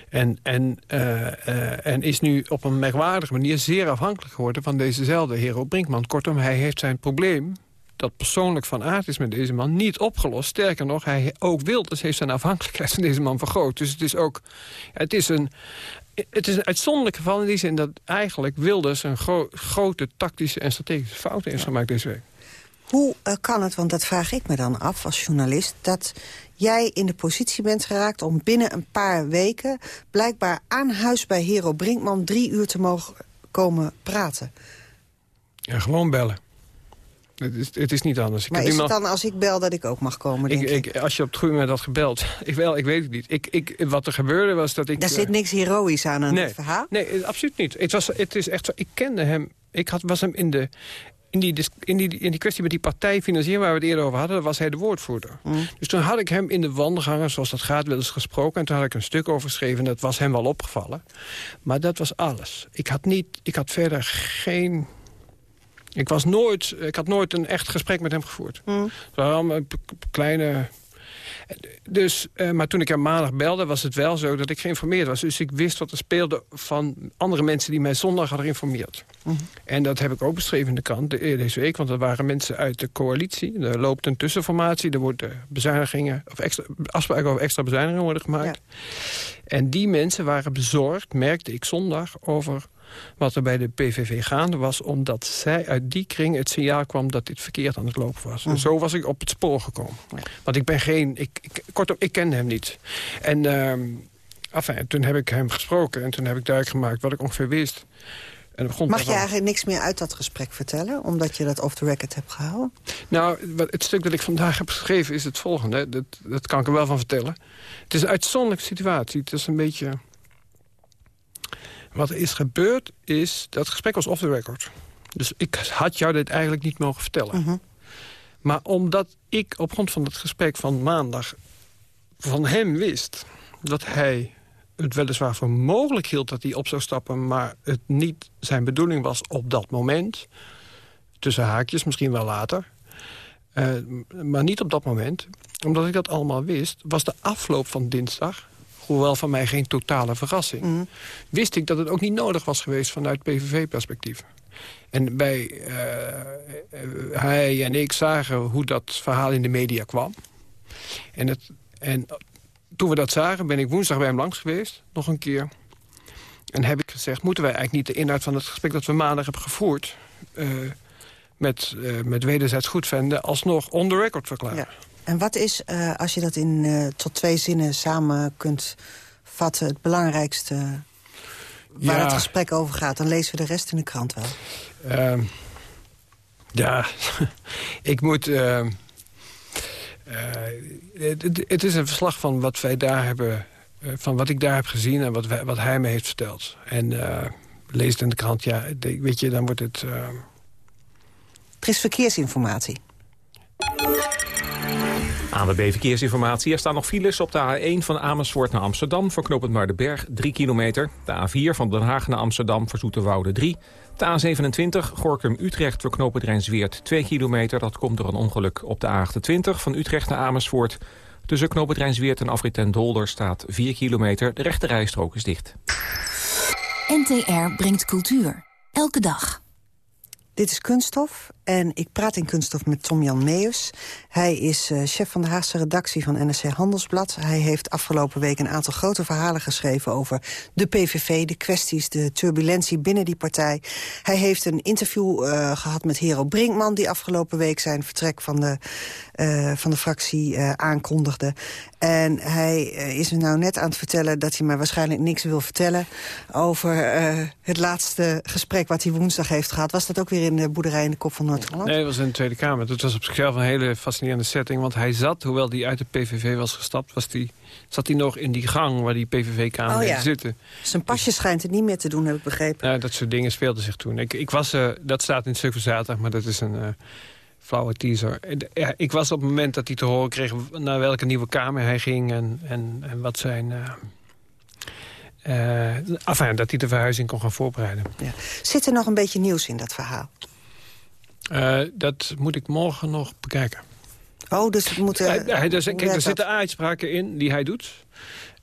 en, en, uh, en is nu op een merkwaardige manier zeer afhankelijk geworden... van dezezelfde Hero Brinkman. Kortom, hij heeft zijn probleem dat persoonlijk van aard is met deze man niet opgelost. Sterker nog, hij ook Wilders heeft zijn afhankelijkheid van deze man vergroot. Dus het is ook het is een, het is een uitzonderlijk geval in die zin dat eigenlijk Wilders een gro grote tactische en strategische fout heeft gemaakt deze week. Hoe uh, kan het, want dat vraag ik me dan af als journalist... dat jij in de positie bent geraakt om binnen een paar weken... blijkbaar aan huis bij Hero Brinkman drie uur te mogen komen praten? Ja, gewoon bellen. Het is, het is niet anders. Ik maar is het dan als ik bel dat ik ook mag komen, denk ik, ik. Als je op het goede moment had gebeld. Ik, wel, ik weet het niet. Ik, ik, wat er gebeurde was dat ik... Daar uh, zit niks heroïs aan aan nee, het verhaal? Nee, absoluut niet. Het, was, het is echt zo, ik kende hem... Ik had, was hem in de... In die, in, die, in die kwestie met die partijfinanciering waar we het eerder over hadden... was hij de woordvoerder. Mm. Dus toen had ik hem in de wandelgangen, zoals dat gaat, wel eens gesproken... en toen had ik een stuk over geschreven en dat was hem wel opgevallen. Maar dat was alles. Ik had, niet, ik had verder geen ik, was nooit, ik had nooit een echt gesprek met hem gevoerd. Mm. Allemaal kleine... Dus, uh, maar toen ik hem maandag belde, was het wel zo dat ik geïnformeerd was. Dus ik wist wat er speelde van andere mensen die mij zondag hadden geïnformeerd. Mm. En dat heb ik ook beschreven in de krant deze week. Want er waren mensen uit de coalitie. Er loopt een tussenformatie. Er worden bezuinigingen, of extra, afspraken over extra bezuinigingen worden gemaakt. Ja. En die mensen waren bezorgd, merkte ik zondag, over wat er bij de PVV gaande was... omdat zij uit die kring het signaal kwam dat dit verkeerd aan het lopen was. Mm. Zo was ik op het spoor gekomen. Ja. Want ik ben geen... Ik, ik, kortom, ik kende hem niet. En uh, enfin, toen heb ik hem gesproken en toen heb ik duidelijk gemaakt wat ik ongeveer wist. En Mag je eigenlijk niks meer uit dat gesprek vertellen? Omdat je dat off the record hebt gehouden? Nou, het stuk dat ik vandaag heb geschreven is het volgende. Dat, dat kan ik er wel van vertellen. Het is een uitzonderlijke situatie. Het is een beetje... Wat er is gebeurd is, dat gesprek was off the record. Dus ik had jou dit eigenlijk niet mogen vertellen. Uh -huh. Maar omdat ik op grond van het gesprek van maandag van hem wist... dat hij het weliswaar voor mogelijk hield dat hij op zou stappen... maar het niet zijn bedoeling was op dat moment... tussen haakjes, misschien wel later... Uh, maar niet op dat moment. Omdat ik dat allemaal wist, was de afloop van dinsdag... hoewel van mij geen totale verrassing... Mm. wist ik dat het ook niet nodig was geweest vanuit PVV-perspectief. En bij, uh, hij en ik zagen hoe dat verhaal in de media kwam. En, het, en toen we dat zagen, ben ik woensdag bij hem langs geweest. Nog een keer. En heb ik gezegd, moeten wij eigenlijk niet de inhoud van het gesprek... dat we maandag hebben gevoerd... Uh, met, uh, met wederzijds goedvinden alsnog on the record verklaren. Ja. En wat is, uh, als je dat in tot twee zinnen samen kunt vatten... het belangrijkste waar ja. het gesprek over gaat? Dan lezen we de rest in de krant wel. Ehm, ja, [laughs] ik moet... Uh, het, het, is een verslag van wat wij daar hebben, van wat ik daar heb gezien en wat, wij, wat hij me heeft verteld. En lees het in de krant, ja, weet je, dan wordt het. Er is verkeersinformatie. ANWB Verkeersinformatie. Er staan nog files op de A1 van Amersfoort naar Amsterdam... voor knooppunt Muidenberg, 3 kilometer. De A4 van Den Haag naar Amsterdam voor Zoeterwoude 3. De A27 Gorkum-Utrecht voor knooppunt Rijnsweert 2 kilometer. Dat komt door een ongeluk op de A28 van Utrecht naar Amersfoort. Tussen knooppunt Rijnsweert en Afrit en Dolder staat 4 kilometer. De rechte rijstrook is dicht. NTR brengt cultuur. Elke dag. Dit is Kunststof en ik praat in Kunststof met Tom-Jan Meus. Hij is uh, chef van de Haagse redactie van NRC Handelsblad. Hij heeft afgelopen week een aantal grote verhalen geschreven... over de PVV, de kwesties, de turbulentie binnen die partij. Hij heeft een interview uh, gehad met Hero Brinkman... die afgelopen week zijn vertrek van de, uh, van de fractie aankondigde. En hij is me nou net aan het vertellen... dat hij me waarschijnlijk niks wil vertellen... over het laatste gesprek wat hij woensdag heeft gehad. Was dat ook weer in de boerderij in de Kop van Noord-Holland? Nee, dat was in de Tweede Kamer. Dat was op zichzelf een hele fascinerende setting. Want hij zat, hoewel hij uit de PVV was gestapt... Was die, zat hij nog in die gang waar die PVV-kamer oh, ja. zitten. Zijn pasje schijnt het niet meer te doen, heb ik begrepen. Ja, dat soort dingen speelden zich toen. Ik, ik was, uh, dat staat in het stuk van zaterdag, maar dat is een... Uh, flauwe teaser. Ja, ik was op het moment dat hij te horen kreeg... naar welke nieuwe kamer hij ging en, en, en wat zijn... Uh, uh, enfin, dat hij de verhuizing kon gaan voorbereiden. Ja. Zit er nog een beetje nieuws in dat verhaal? Uh, dat moet ik morgen nog bekijken. Oh, dus we moeten... Hij, hij, dus, kijk, er zitten uitspraken in die hij doet.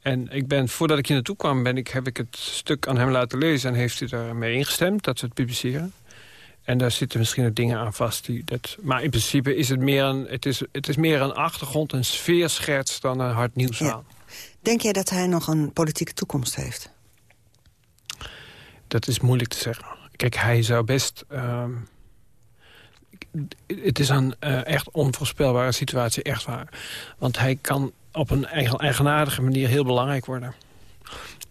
En ik ben, voordat ik hier naartoe kwam, ben ik, heb ik het stuk aan hem laten lezen... en heeft hij daarmee ingestemd dat we het publiceren. En daar zitten misschien ook dingen aan vast. Die dat, maar in principe is het meer een, het is, het is meer een achtergrond, een sfeerscherts... dan een hard nieuwsverhaal. Ja. Denk jij dat hij nog een politieke toekomst heeft? Dat is moeilijk te zeggen. Kijk, hij zou best... Uh, het is een uh, echt onvoorspelbare situatie, echt waar. Want hij kan op een eigenaardige manier heel belangrijk worden.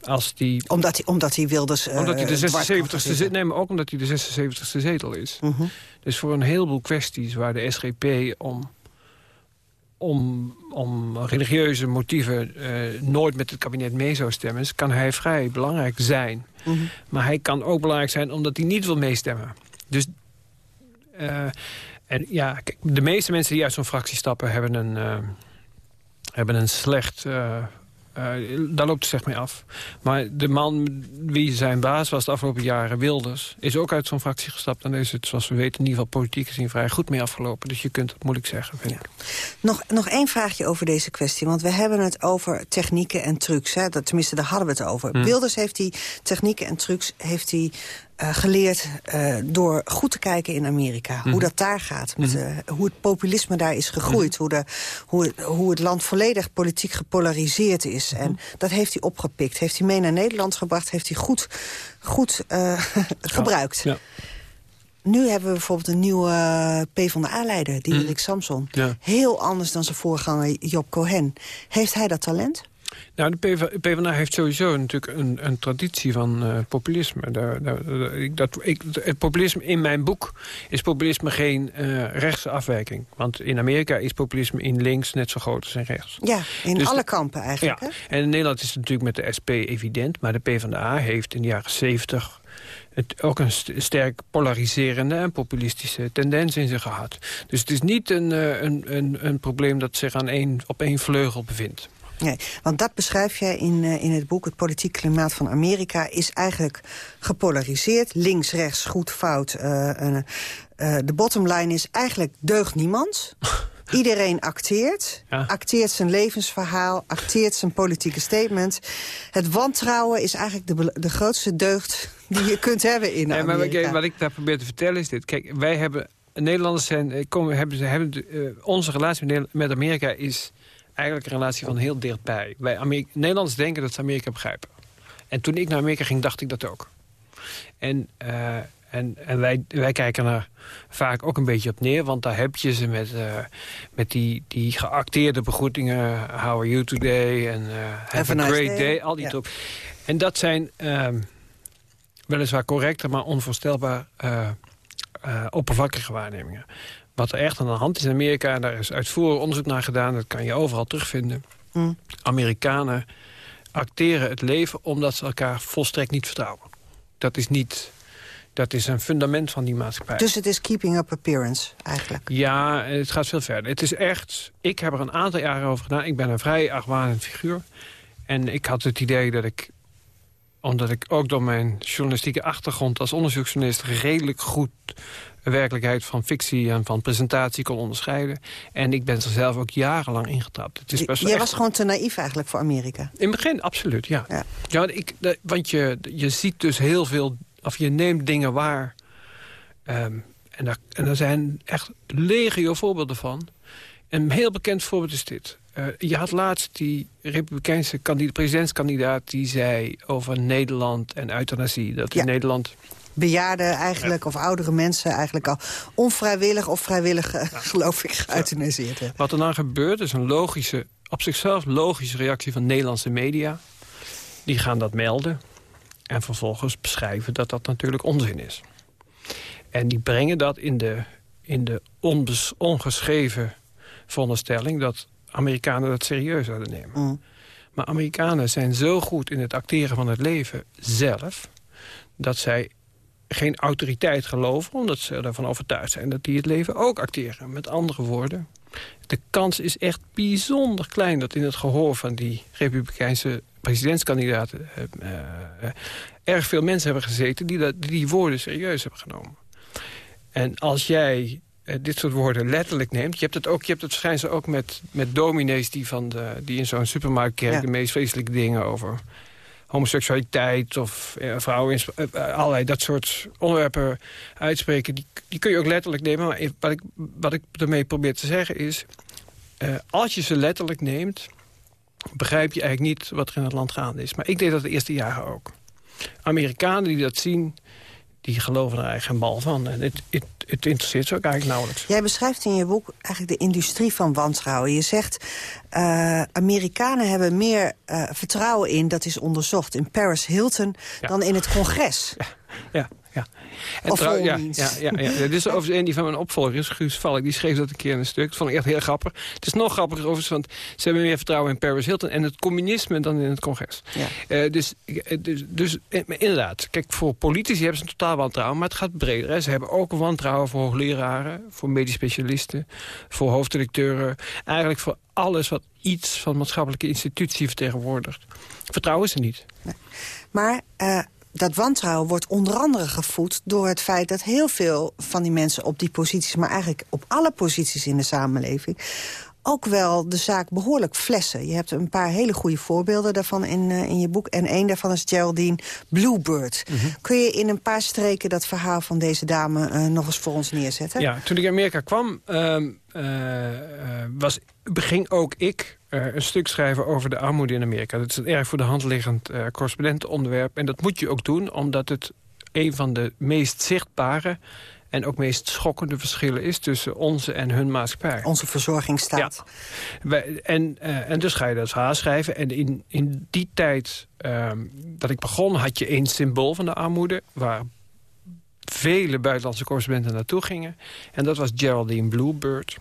Als die, omdat, hij, omdat hij Wilders uh, Omdat hij de 76ste zetel... Nee, maar ook omdat hij de 76ste zetel is. Uh -huh. Dus voor een heleboel kwesties waar de SGP om om, om religieuze motieven uh, nooit met het kabinet mee zou stemmen... kan hij vrij belangrijk zijn. -hmm. Maar hij kan ook belangrijk zijn omdat hij niet wil meestemmen. Dus, en ja, kijk, de meeste mensen die uit zo'n fractie stappen... hebben een, uh, hebben een slecht uh, daar loopt het zeg mee af. Maar de man wie zijn baas was de afgelopen jaren, Wilders... is ook uit zo'n fractie gestapt. En is het, zoals we weten, in ieder geval politiek gezien vrij goed mee afgelopen. Dus je kunt het moeilijk zeggen, vind ik. Nog, nog één vraagje over deze kwestie. Want we hebben het over technieken en trucs. Hè? Dat, tenminste, daar hadden we het over. Hmm. Wilders heeft die technieken en trucs heeft hij uh, geleerd uh, door goed te kijken in Amerika. Mm -hmm. Hoe dat daar gaat. Met, uh, hoe het populisme daar is gegroeid. Mm -hmm. hoe, de, hoe, het, hoe het land volledig politiek gepolariseerd is. Mm -hmm. En dat heeft hij opgepikt. Heeft hij mee naar Nederland gebracht. Heeft hij goed, goed [laughs] gebruikt. Ja. Nu hebben we bijvoorbeeld een nieuwe PvdA-leider, Diederik Samson. Ja. Heel anders dan zijn voorganger Job Cohen. Heeft hij dat talent? Nou, de PvdA heeft sowieso natuurlijk een, een traditie van uh, populisme. Daar, daar, dat, ik, het populisme in mijn boek is populisme geen uh, rechtse afwijking. Want in Amerika is populisme in links net zo groot als in rechts. Ja, in dus alle kampen eigenlijk. Ja. En in Nederland is het natuurlijk met de SP evident. Maar de PvdA heeft in de jaren zeventig het ook een sterk polariserende en populistische tendens in zich gehad. Dus het is niet een, een, een, een probleem dat zich aan één, op één vleugel bevindt. Nee, want dat beschrijf jij in, uh, in het boek. Het politiek klimaat van Amerika is eigenlijk gepolariseerd. Links, rechts, goed, fout. Uh, uh, de bottom line is eigenlijk deugt niemand. [laughs] Iedereen acteert. Ja. Acteert zijn levensverhaal. Acteert zijn politieke statement. Het wantrouwen is eigenlijk de, de grootste deugd die je kunt hebben in Amerika. Ja, maar wat ik daar probeer te vertellen is dit. Kijk, wij hebben... Nederlanders zijn, komen, hebben, hebben, onze relatie met, met Amerika is eigenlijk een relatie van heel dichtbij. Wij Amerika, Nederlanders denken dat ze Amerika begrijpen. En toen ik naar Amerika ging, dacht ik dat ook. En, uh, en, en wij, wij kijken er vaak ook een beetje op neer. Want daar heb je ze met, uh, met die, die geacteerde begroetingen. How are you today? En uh, have, have, a, nice great day. day. Al die ja. En dat zijn um, weliswaar correcte, maar onvoorstelbaar oppervlakkige waarnemingen. Wat er echt aan de hand is in Amerika, daar is uitvoerig onderzoek naar gedaan... dat kan je overal terugvinden. Mm. Amerikanen acteren het leven omdat ze elkaar volstrekt niet vertrouwen. Dat is niet... Dat is een fundament van die maatschappij. Dus het is keeping up appearance, eigenlijk? Ja, het gaat veel verder. Het is echt... Ik heb er een aantal jaren over gedaan. Ik ben een vrij argwanend figuur. En ik had het idee dat ik omdat ik ook door mijn journalistieke achtergrond als onderzoeksjournalist redelijk goed werkelijkheid van fictie en van presentatie kon onderscheiden. En ik ben er zelf ook jarenlang ingetrapt. Het is best Jij was gewoon te naïef eigenlijk voor Amerika? In het begin, absoluut, ja. ja. ja ik, want je, je ziet dus heel veel, of je neemt dingen waar... Um, en, daar, en er zijn echt legio voorbeelden van. Een heel bekend voorbeeld is dit. Uh, je had laatst die republikeinse presidentskandidaat... die zei over Nederland en euthanasie. Dat in Nederland bejaarden eigenlijk, of oudere mensen... eigenlijk al onvrijwillig of vrijwillig, ja. geloof ik, geëuthaniseerd hebben. Wat er dan gebeurt is een logische, op zichzelf logische reactie van Nederlandse media. Die gaan dat melden en vervolgens beschrijven dat dat natuurlijk onzin is. En die brengen dat in de, in de onbes, ongeschreven veronderstelling... dat Amerikanen dat serieus zouden nemen. Mm. Maar Amerikanen zijn zo goed in het acteren van het leven zelf... dat zij geen autoriteit geloven... omdat ze ervan overtuigd zijn dat die het leven ook acteren. Met andere woorden, de kans is echt bijzonder klein... dat in het gehoor van die republikeinse presidentskandidaten... Uh, uh, erg veel mensen hebben gezeten die, dat, die, die woorden serieus hebben genomen. En als jij dit soort woorden letterlijk neemt... je hebt het, ook, je hebt het verschijnsel ook met, met dominees die, van de, die in zo'n supermarkt ja. de meest vreselijke dingen over homoseksualiteit of ja, vrouwen, uh, allerlei dat soort onderwerpen uitspreken, die, die kun je ook letterlijk nemen. Maar wat ik, wat ik ermee probeer te zeggen is, als je ze letterlijk neemt, begrijp je eigenlijk niet wat er in het land gaande is. Maar ik deed dat de eerste jaren ook. Amerikanen die dat zien, die geloven er eigenlijk geen bal van. En het, het, het interesseert ze ook eigenlijk nauwelijks. Jij beschrijft in je boek eigenlijk de industrie van wantrouwen. Je zegt, uh, Amerikanen hebben meer uh, vertrouwen in, dat is onderzocht... in Paris Hilton ja. dan in het congres. Ja, [laughs] ja. ja. En trouw, ja, ja, ja, ja. Dit is overigens een die van mijn opvolger is, Guus Valk. Die schreef dat een keer in een stuk. Dat vond ik echt heel grappig. Het is nog grappiger overigens, want ze hebben meer vertrouwen in Paris Hilton... en het communisme dan in het congres. Ja. Uh, dus, dus, dus inderdaad, kijk, voor politici hebben ze een totaal wantrouwen... maar het gaat breder. Hè. Ze hebben ook wantrouwen voor hoogleraren, voor medisch specialisten... voor hoofddirecteuren, eigenlijk voor alles wat iets van maatschappelijke institutie vertegenwoordigt. Vertrouwen ze niet. Nee. Maar... Uh dat wantrouwen wordt onder andere gevoed door het feit dat heel veel van die mensen op die posities... maar eigenlijk op alle posities in de samenleving ook wel de zaak behoorlijk flessen. Je hebt een paar hele goede voorbeelden daarvan in, uh, in je boek. En één daarvan is Geraldine Bluebird. Mm -hmm. Kun je in een paar streken dat verhaal van deze dame uh, nog eens voor ons neerzetten? Ja, toen ik in Amerika kwam, uh, was, beging ook ik een stuk schrijven over de armoede in Amerika. Dat is een erg voor de hand liggend correspondentenonderwerp. En dat moet je ook doen, omdat het een van de meest zichtbare en ook meest schokkende verschillen is tussen onze en hun maatschappij. Onze verzorgingsstaat. Ja. En, uh, en dus ga je dat verhaal schrijven. En in, in die tijd uh, dat ik begon had je één symbool van de armoede... waar vele buitenlandse correspondenten naartoe gingen. En dat was Geraldine Bluebird.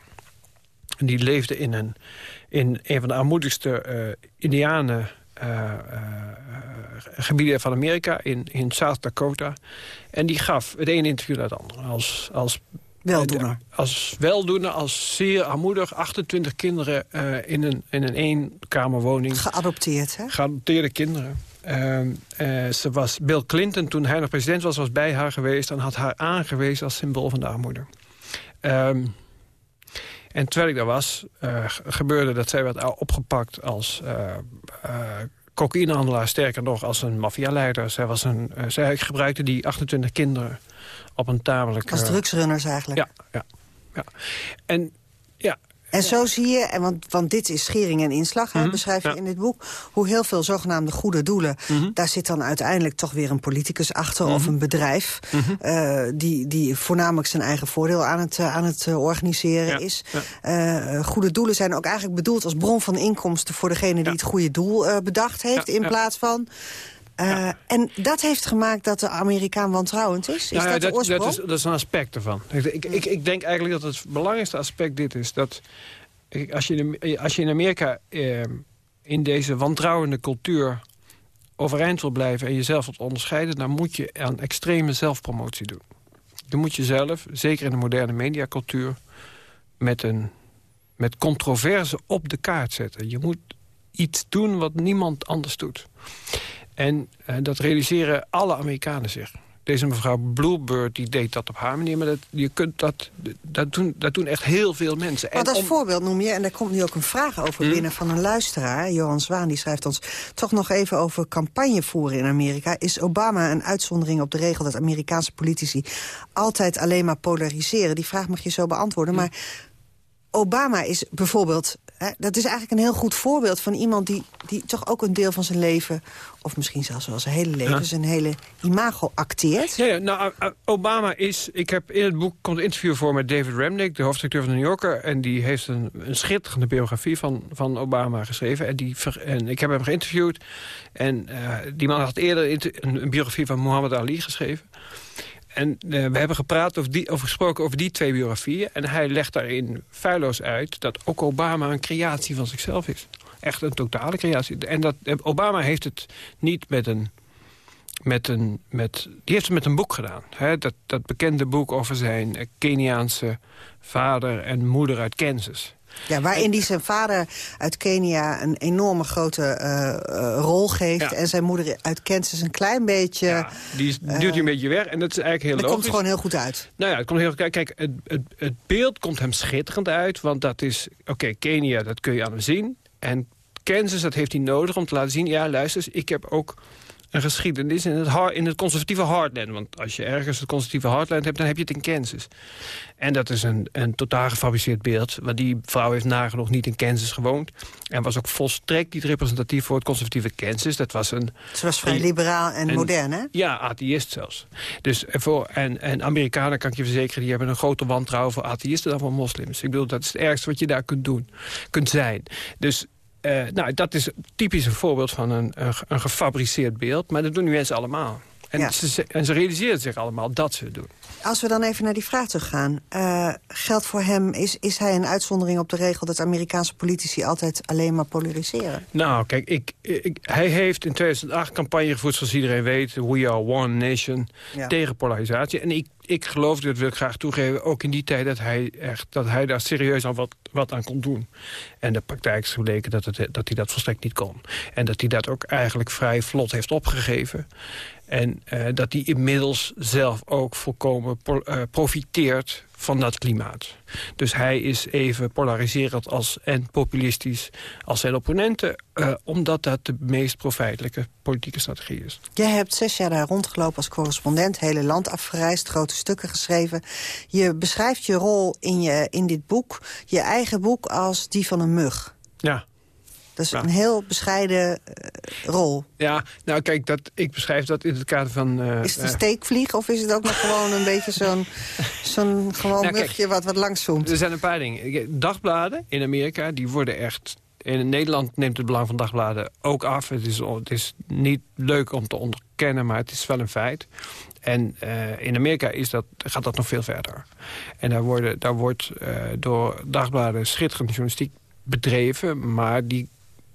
En die leefde in een, in een van de armoedigste uh, indianen uh, gebieden van Amerika, in, in South Dakota. En die gaf het ene interview naar het andere. Als, als Weldoener. als weldoener, als zeer armoedig. 28 kinderen uh, in een, in een eenkamerwoning. Geadopteerd, hè? Geadopteerde kinderen. Uh, uh, ze was Bill Clinton, toen hij nog president was, was bij haar geweest... en had haar aangewezen als symbool van de armoede. Um, en terwijl ik daar was, uh, gebeurde dat zij werd opgepakt als cocaïnehandelaar. Sterker nog, als een maffialeider. Zij, was een, zij gebruikte die 28 kinderen op een tamelijk... Als drugsrunners eigenlijk. Ja, ja, ja. En ja, en zo zie je, en want, want dit is schering en inslag, mm beschrijf je in dit boek... hoe heel veel zogenaamde goede doelen... Mhm. daar zit dan uiteindelijk toch weer een politicus achter... of mhm. een bedrijf mhm. eh, die, die voornamelijk zijn eigen voordeel aan het, uh, aan het uh, organiseren is. goede doelen zijn ook eigenlijk bedoeld als bron van inkomsten... voor degene die het goede doel bedacht heeft... in plaats van uh, En dat heeft gemaakt dat de Amerikaan wantrouwend is? Is nou dat, dat, dat, is, dat is een aspect ervan. Ik, ik, ik, ik, denk eigenlijk dat het belangrijkste aspect dit is... dat als je in, als je in Amerika eh, in deze wantrouwende cultuur overeind wil blijven... en jezelf wilt onderscheiden... dan moet je aan extreme zelfpromotie doen. Dan moet je zelf, zeker in de moderne mediacultuur... met, een, met controverse op de kaart zetten. Je moet iets doen wat niemand anders doet. En uh, dat realiseren alle Amerikanen zich. Deze mevrouw Bluebird die deed dat op haar manier. Maar dat, je kunt dat, dat, doen, dat doen echt heel veel mensen. Wat als voorbeeld noem je, en daar komt nu ook een vraag over hmm? binnen van een luisteraar. Johan Zwaan die schrijft ons toch nog even over campagne voeren in Amerika. Is Obama een uitzondering op de regel dat Amerikaanse politici altijd alleen maar polariseren? Die vraag mag je zo beantwoorden. Hmm. Maar Obama is bijvoorbeeld dat is eigenlijk een heel goed voorbeeld van iemand die, die toch ook een deel van zijn leven... of misschien zelfs wel zijn hele leven, zijn hele imago acteert. Ja, ja nou, Obama is... Ik heb in het boek komt een interview voor met David Remnick... de hoofdredacteur van de New Yorker. En die heeft een, een schitterende biografie van, van Obama geschreven. En, die, en ik heb hem geïnterviewd. En uh, die man had eerder een, een biografie van Muhammad Ali geschreven. En uh, we hebben gepraat over gesproken over die twee biografieën. En hij legt daarin feilloos uit dat ook Obama een creatie van zichzelf is. Echt een totale creatie. En dat, eh, Obama heeft het niet met een... Met een met, die heeft het met een boek gedaan. Dat, dat bekende boek over zijn Keniaanse vader en moeder uit Kansas. Ja, waarin hij zijn vader uit Kenia een enorme grote uh, uh, rol geeft... en zijn moeder uit Kansas een klein beetje... Ja, die duwt hij een beetje weg en dat is eigenlijk heel dat logisch. komt gewoon heel goed uit. Nou ja, het komt heel Kijk, kijk het, het, het beeld komt hem schitterend uit, want dat is... Oké, Kenia, dat kun je aan hem zien. En Kansas, dat heeft hij nodig om te laten zien... ja, luister, ik heb ook een geschiedenis in het, in het conservatieve Heartland. Want als je ergens het conservatieve Heartland hebt, dan heb je het in Kansas. En dat is een, een totaal gefabriceerd beeld. Want die vrouw heeft nagenoeg niet in Kansas gewoond. En was ook volstrekt niet representatief voor het conservatieve Kansas. Dat was een... Ze was vrij liberaal en modern, hè? Ja, atheïst zelfs. Dus voor, en, en Amerikanen, kan ik je verzekeren... die hebben een grote wantrouwen voor atheïsten dan voor moslims. Ik bedoel, dat is het ergste wat je daar kunt doen, kunt zijn. Dus uh, nou, dat is typisch een voorbeeld van een, een, een, gefabriceerd beeld. Maar dat doen nu mensen allemaal. En, ze, en ze realiseren zich allemaal dat ze het doen. Als we dan even naar die vraag terug gaan. Uh, geldt voor hem, is, is hij een uitzondering op de regel... dat Amerikaanse politici altijd alleen maar polariseren? Nou, kijk, ik, ik, hij heeft in 2008 campagne gevoerd... zoals iedereen weet, We Are One Nation, tegen polarisatie. En ik, ik geloof, dat wil ik graag toegeven... ook in die tijd dat hij, echt, dat hij daar serieus al wat, wat aan kon doen. En de praktijk is gebleken dat, het, dat hij dat volstrekt niet kon. En dat hij dat ook eigenlijk vrij vlot heeft opgegeven. En uh, dat hij inmiddels zelf ook volkomen uh, profiteert van dat klimaat. Dus hij is even polariserend als, en populistisch als zijn opponenten... Uh, omdat dat de meest profijtelijke politieke strategie is. Jij hebt zes jaar daar rondgelopen als correspondent... hele land afgereisd, grote stukken geschreven. Je beschrijft je rol in, je, in dit boek, je eigen boek, als die van een mug. Ja. Dat is een heel bescheiden uh, rol. Ja, nou kijk, dat, ik beschrijf dat in het kader van... Uh, is het een steekvlieg of is het ook nog gewoon een beetje zo'n [laughs] zo'n gewoon nou, mugje wat, wat langs zoomt? Er zijn een paar dingen. Dagbladen in Amerika, die worden echt... In Nederland neemt het belang van dagbladen ook af. Het is, het is niet leuk om te onderkennen, maar het is wel een feit. En uh, in Amerika is dat, gaat dat nog veel verder. En daar, worden, daar wordt uh, door dagbladen schitterende journalistiek bedreven... maar die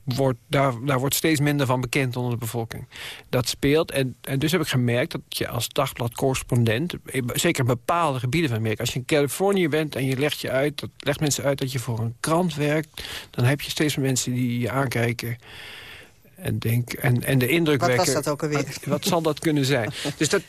wordt, daar, daar wordt steeds minder van bekend onder de bevolking. Dat speelt. En, en dus heb ik gemerkt dat je als dagbladcorrespondent... zeker in bepaalde gebieden van Amerika... als je in Californië bent en je legt, je uit, dat legt mensen uit dat je voor een krant werkt... dan heb je steeds meer mensen die je aankijken... En, denk, en, en de indruk Wat wekken, was dat ook alweer? Wat, wat zal dat kunnen zijn? [laughs] dus dat,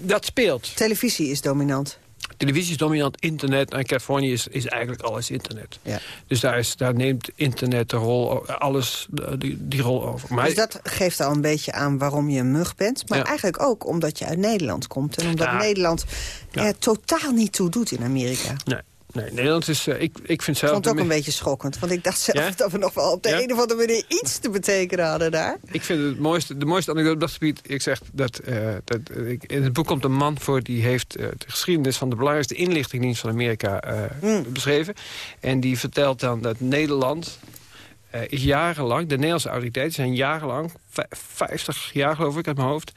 dat speelt. Televisie is dominant. Televisie is dominant, internet. En Californië is, is eigenlijk alles internet. Ja. Dus daar, is, daar neemt internet de rol, alles die, die rol over. Maar dus dat geeft al een beetje aan waarom je een mug bent. Maar Ja. eigenlijk ook omdat je uit Nederland komt. En omdat Ja. Nederland er totaal niet toe doet in Amerika. Nee, nee Nederland is... eh, ik, ik vind Ik zelf... vond het ook een beetje schokkend. Want ik dacht zelf Ja? dat we nog wel op de Ja? een of andere manier iets te betekenen hadden daar. Ik vind het mooiste, de mooiste anekdote op dat gebied... Ik zeg dat, eh, dat eh, ik, in het boek komt een man voor... die heeft de geschiedenis van de belangrijkste inlichtingendienst van Amerika Hmm. beschreven. En die vertelt dan dat Nederland is jarenlang... de Nederlandse autoriteiten zijn jarenlang... vij- 50 jaar geloof ik uit mijn hoofd...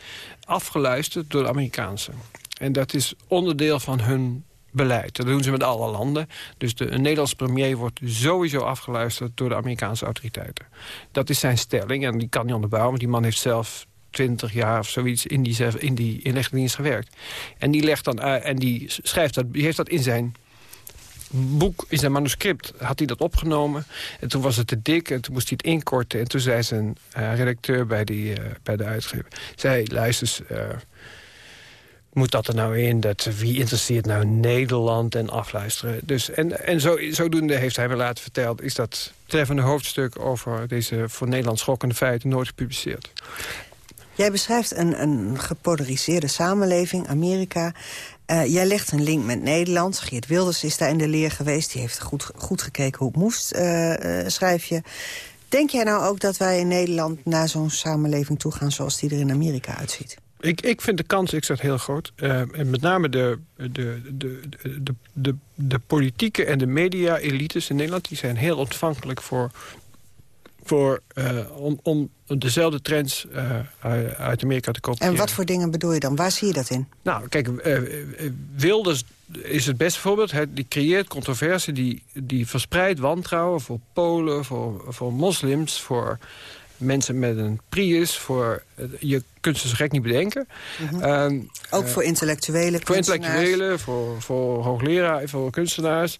afgeluisterd door de Amerikaanse. En dat is onderdeel van hun beleid. Dat doen ze met alle landen. Dus de, een Nederlandse premier wordt sowieso afgeluisterd... door de Amerikaanse autoriteiten. Dat is zijn stelling en die kan hij onderbouwen... want die man heeft zelf 20 jaar of zoiets in die, in die inlichtingendienst gewerkt. En die, legt dan, uit- en die schrijft dat, die heeft dat in zijn boek, in zijn manuscript, had hij dat opgenomen. En toen was het te dik en toen moest hij het inkorten. En toen zei zijn eh, redacteur bij, die, eh, bij de uitgever... zei, luister eh, moet dat er nou in? Dat, wie interesseert nou Nederland en afluisteren? Dus, en en zo, zodoende heeft hij me laten verteld... is dat treffende hoofdstuk over deze voor Nederland schokkende feiten nooit gepubliceerd. Jij beschrijft een, een gepolariseerde samenleving, Amerika. Eh, jij legt een link met Nederland. Geert Wilders is daar in de leer geweest. Die heeft goed, goed gekeken hoe het moest, eh, eh, schrijf je. Denk jij nou ook dat wij in Nederland naar zo'n samenleving toe gaan... zoals die er in Amerika uitziet? Ik, ik vind de kans, ik zeg heel groot. eh, en met name de, de, de, de, de, de, politieke en de media-elites in Nederland... die zijn heel ontvankelijk voor, voor eh, om, om dezelfde trends eh, uit- Amerika te kopiëren. En wat voor dingen bedoel je dan? Waar zie je dat in? Nou, kijk, Wilders is het beste voorbeeld. Hij, die creëert controverse, die, die verspreidt wantrouwen voor Polen, voor, voor moslims, voor mensen met een Prius. Voor, eh, je kunt ze zo gek niet bedenken. Mhm. Ook eh, voor intellectuelen, voor intellectuelen, voor, voor hoogleraren, voor kunstenaars.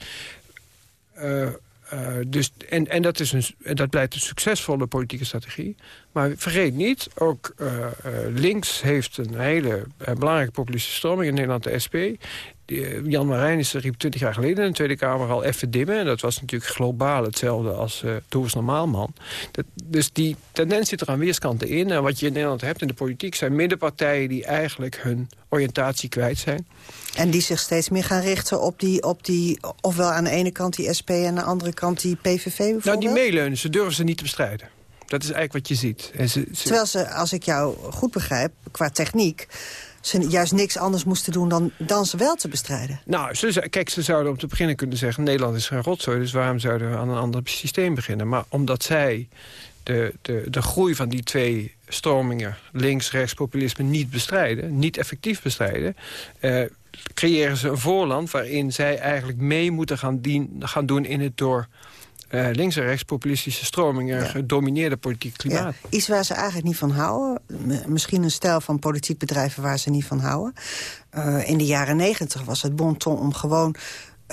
Eh, eh, dus, en en dat, is een, en dat blijkt een succesvolle politieke strategie. Maar vergeet niet, ook eh, eh, links heeft een hele eh, belangrijke populistische stroming in Nederland, de SP. Die, Jan Marijnissen riep twintig jaar geleden in de Tweede Kamer al even dimmen. En dat was natuurlijk globaal hetzelfde als uh, Doe Normaal Man. Dat, dus die tendens zit er aan weerskanten in. En wat je in Nederland hebt in de politiek zijn middenpartijen die eigenlijk hun oriëntatie kwijt zijn. En die zich steeds meer gaan richten op die, op die... ofwel aan de ene kant die SP en aan de andere kant die PVV bijvoorbeeld? Nou, die meeleunen, ze durven ze niet te bestrijden. Dat is eigenlijk wat je ziet. En ze, ze... Terwijl ze, als ik jou goed begrijp, qua techniek... ze juist niks anders moesten doen dan, dan ze wel te bestrijden. Nou, ze, kijk, ze zouden om te beginnen kunnen zeggen... Nederland is geen rotzooi, dus waarom zouden we aan een ander systeem beginnen? Maar omdat zij de, de, de groei van die twee stromingen... links, rechts, populisme niet bestrijden, niet effectief bestrijden... Uh, creëren ze een voorland waarin zij eigenlijk mee moeten gaan, dien, gaan doen... in het door uh, links en rechts populistische stromingen ja. gedomineerde politiek klimaat. Ja, iets waar ze eigenlijk niet van houden. Misschien een stijl van politiek bedrijven waar ze niet van houden. Uh, in de jaren negentig was het bon ton om gewoon...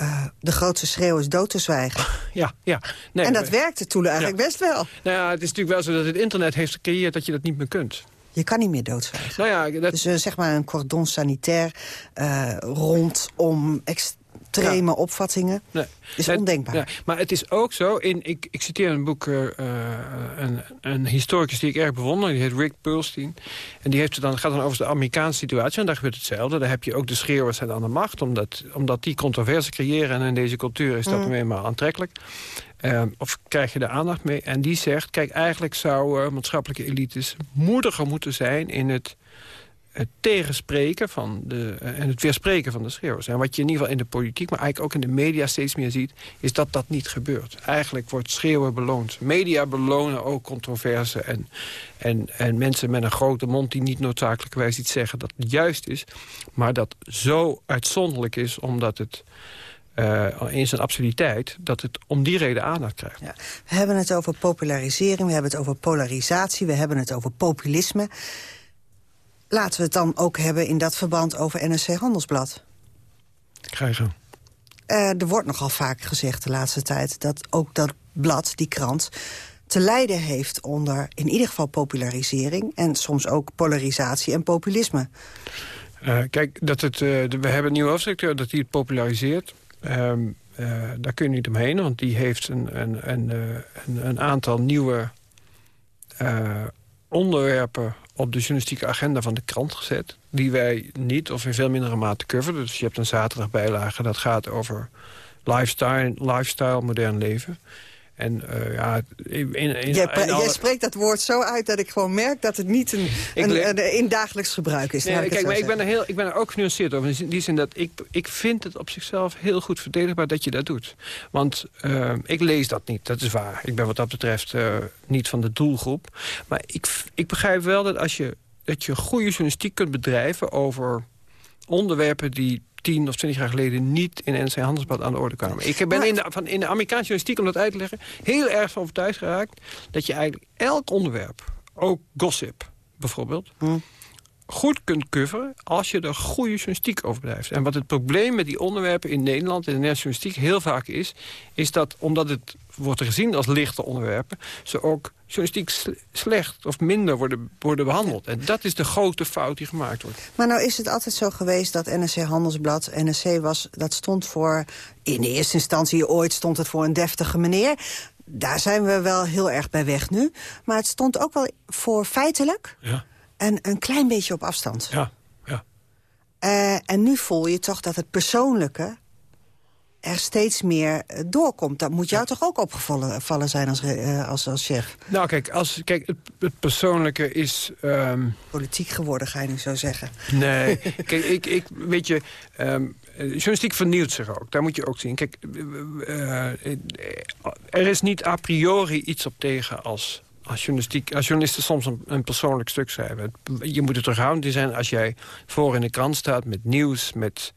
Uh, de grootste schreeuw is dood te zwijgen. [laughs] Ja, ja. Nee, en dat maar, werkte toen eigenlijk ja. best wel. Nou ja, het is natuurlijk wel zo dat het internet heeft gecreëerd... dat je dat niet meer kunt. Je kan niet meer doodzwijgen. Nou ja, dat... Dus uh, zeg maar een cordon sanitair uh, rondom extreme ja. opvattingen. Nee. is ondenkbaar. Ja, maar het is ook zo, in, ik, ik citeer een boek, uh, een, een historicus die ik erg bewonder, die heet Rick Pearlstein. En die heeft het dan, gaat dan over de Amerikaanse situatie, en daar gebeurt hetzelfde. Daar heb je ook de schreeuwers zijn aan de macht, omdat, omdat die controverse creëren. En in deze cultuur is dat mm. eenmaal aantrekkelijk. Uh, of krijg je de aandacht mee? En die zegt, kijk, eigenlijk zouden maatschappelijke elites moediger moeten zijn in het het tegenspreken van de, uh, en het weerspreken van de schreeuwers. En wat je in ieder geval in de politiek, maar eigenlijk ook in de media steeds meer ziet... is dat dat niet gebeurt. Eigenlijk wordt schreeuwen beloond. Media belonen ook controverse en, en, en mensen met een grote mond... die niet noodzakelijkerwijs iets zeggen dat juist is... maar dat zo uitzonderlijk is omdat het... uh, in zijn absurditeit... dat het om die reden aandacht krijgt. We hebben het over popularisering, we hebben het over polarisatie... we hebben het over populisme. Laten we het dan ook hebben in dat verband over NSC Handelsblad. Krijgen. Uh, er wordt nogal vaak gezegd de laatste tijd... dat ook dat blad, die krant, te lijden heeft onder in ieder geval popularisering... en soms ook polarisatie en populisme. Uh, kijk, dat het, uh, we hebben een nieuwe hoofdredacteur dat hij het populariseert. Um, uh, daar kun je niet omheen, want die heeft een, een, een, een, een aantal nieuwe onderwerpen op de journalistieke agenda van de krant gezet... die wij niet of in veel mindere mate coveren. Dus je hebt een zaterdagbijlage dat gaat over lifestyle, lifestyle modern leven... En uh, ja, in, in, jij, jij, spreekt dat woord zo uit dat ik gewoon merk dat het niet een, een, een in dagelijks gebruik is. Nee, kijk, maar ik ben, er heel, ik ben er ook genuanceerd over. In die zin dat ik, ik vind het op zichzelf heel goed verdedigbaar dat je dat doet. Want uh, ik lees dat niet, dat is waar. Ik ben wat dat betreft uh, niet van de doelgroep. Maar ik, ik begrijp wel dat als je, dat je goede journalistiek kunt bedrijven over onderwerpen die tien of twintig jaar geleden niet in NC Handelsblad aan de orde kwamen. Ik ben in de, van, in de Amerikaanse journalistiek, om dat uit te leggen... heel erg van overtuigd geraakt dat je eigenlijk elk onderwerp, ook gossip bijvoorbeeld... Hm. goed kunt coveren als je er goede journalistiek over blijft. En wat het probleem met die onderwerpen in Nederland... in de Nederlandse journalistiek heel vaak is... is dat omdat het wordt gezien als lichte onderwerpen... ze ook journalistiek slecht of minder worden, worden behandeld. En dat is de grote fout die gemaakt wordt. Maar nou is het altijd zo geweest dat NSC Handelsblad... NSC was, dat stond voor... in de eerste instantie ooit stond het voor een deftige meneer. Daar zijn we wel heel erg bij weg nu. Maar het stond ook wel voor feitelijk... Ja. en een klein beetje op afstand. Ja, ja. Uh, en nu voel je toch dat het persoonlijke er steeds meer eh, doorkomt. Dat moet jou toch ook opgevallen zijn als, uh, als, als chef? Nou, kijk, als, kijk het, het persoonlijke is... Um... Politiek geworden, ga je nu zo zeggen. Nee, [laughs] kijk, ik, ik, weet je... Um, journalistiek vernieuwt zich ook. Daar moet je ook zien. Kijk, uh, er is niet a priori iets op tegen als als, journalistiek, als journalisten soms een, een, persoonlijk stuk schrijven. Je moet er terughoudend zijn als jij voor in de krant staat met nieuws... met,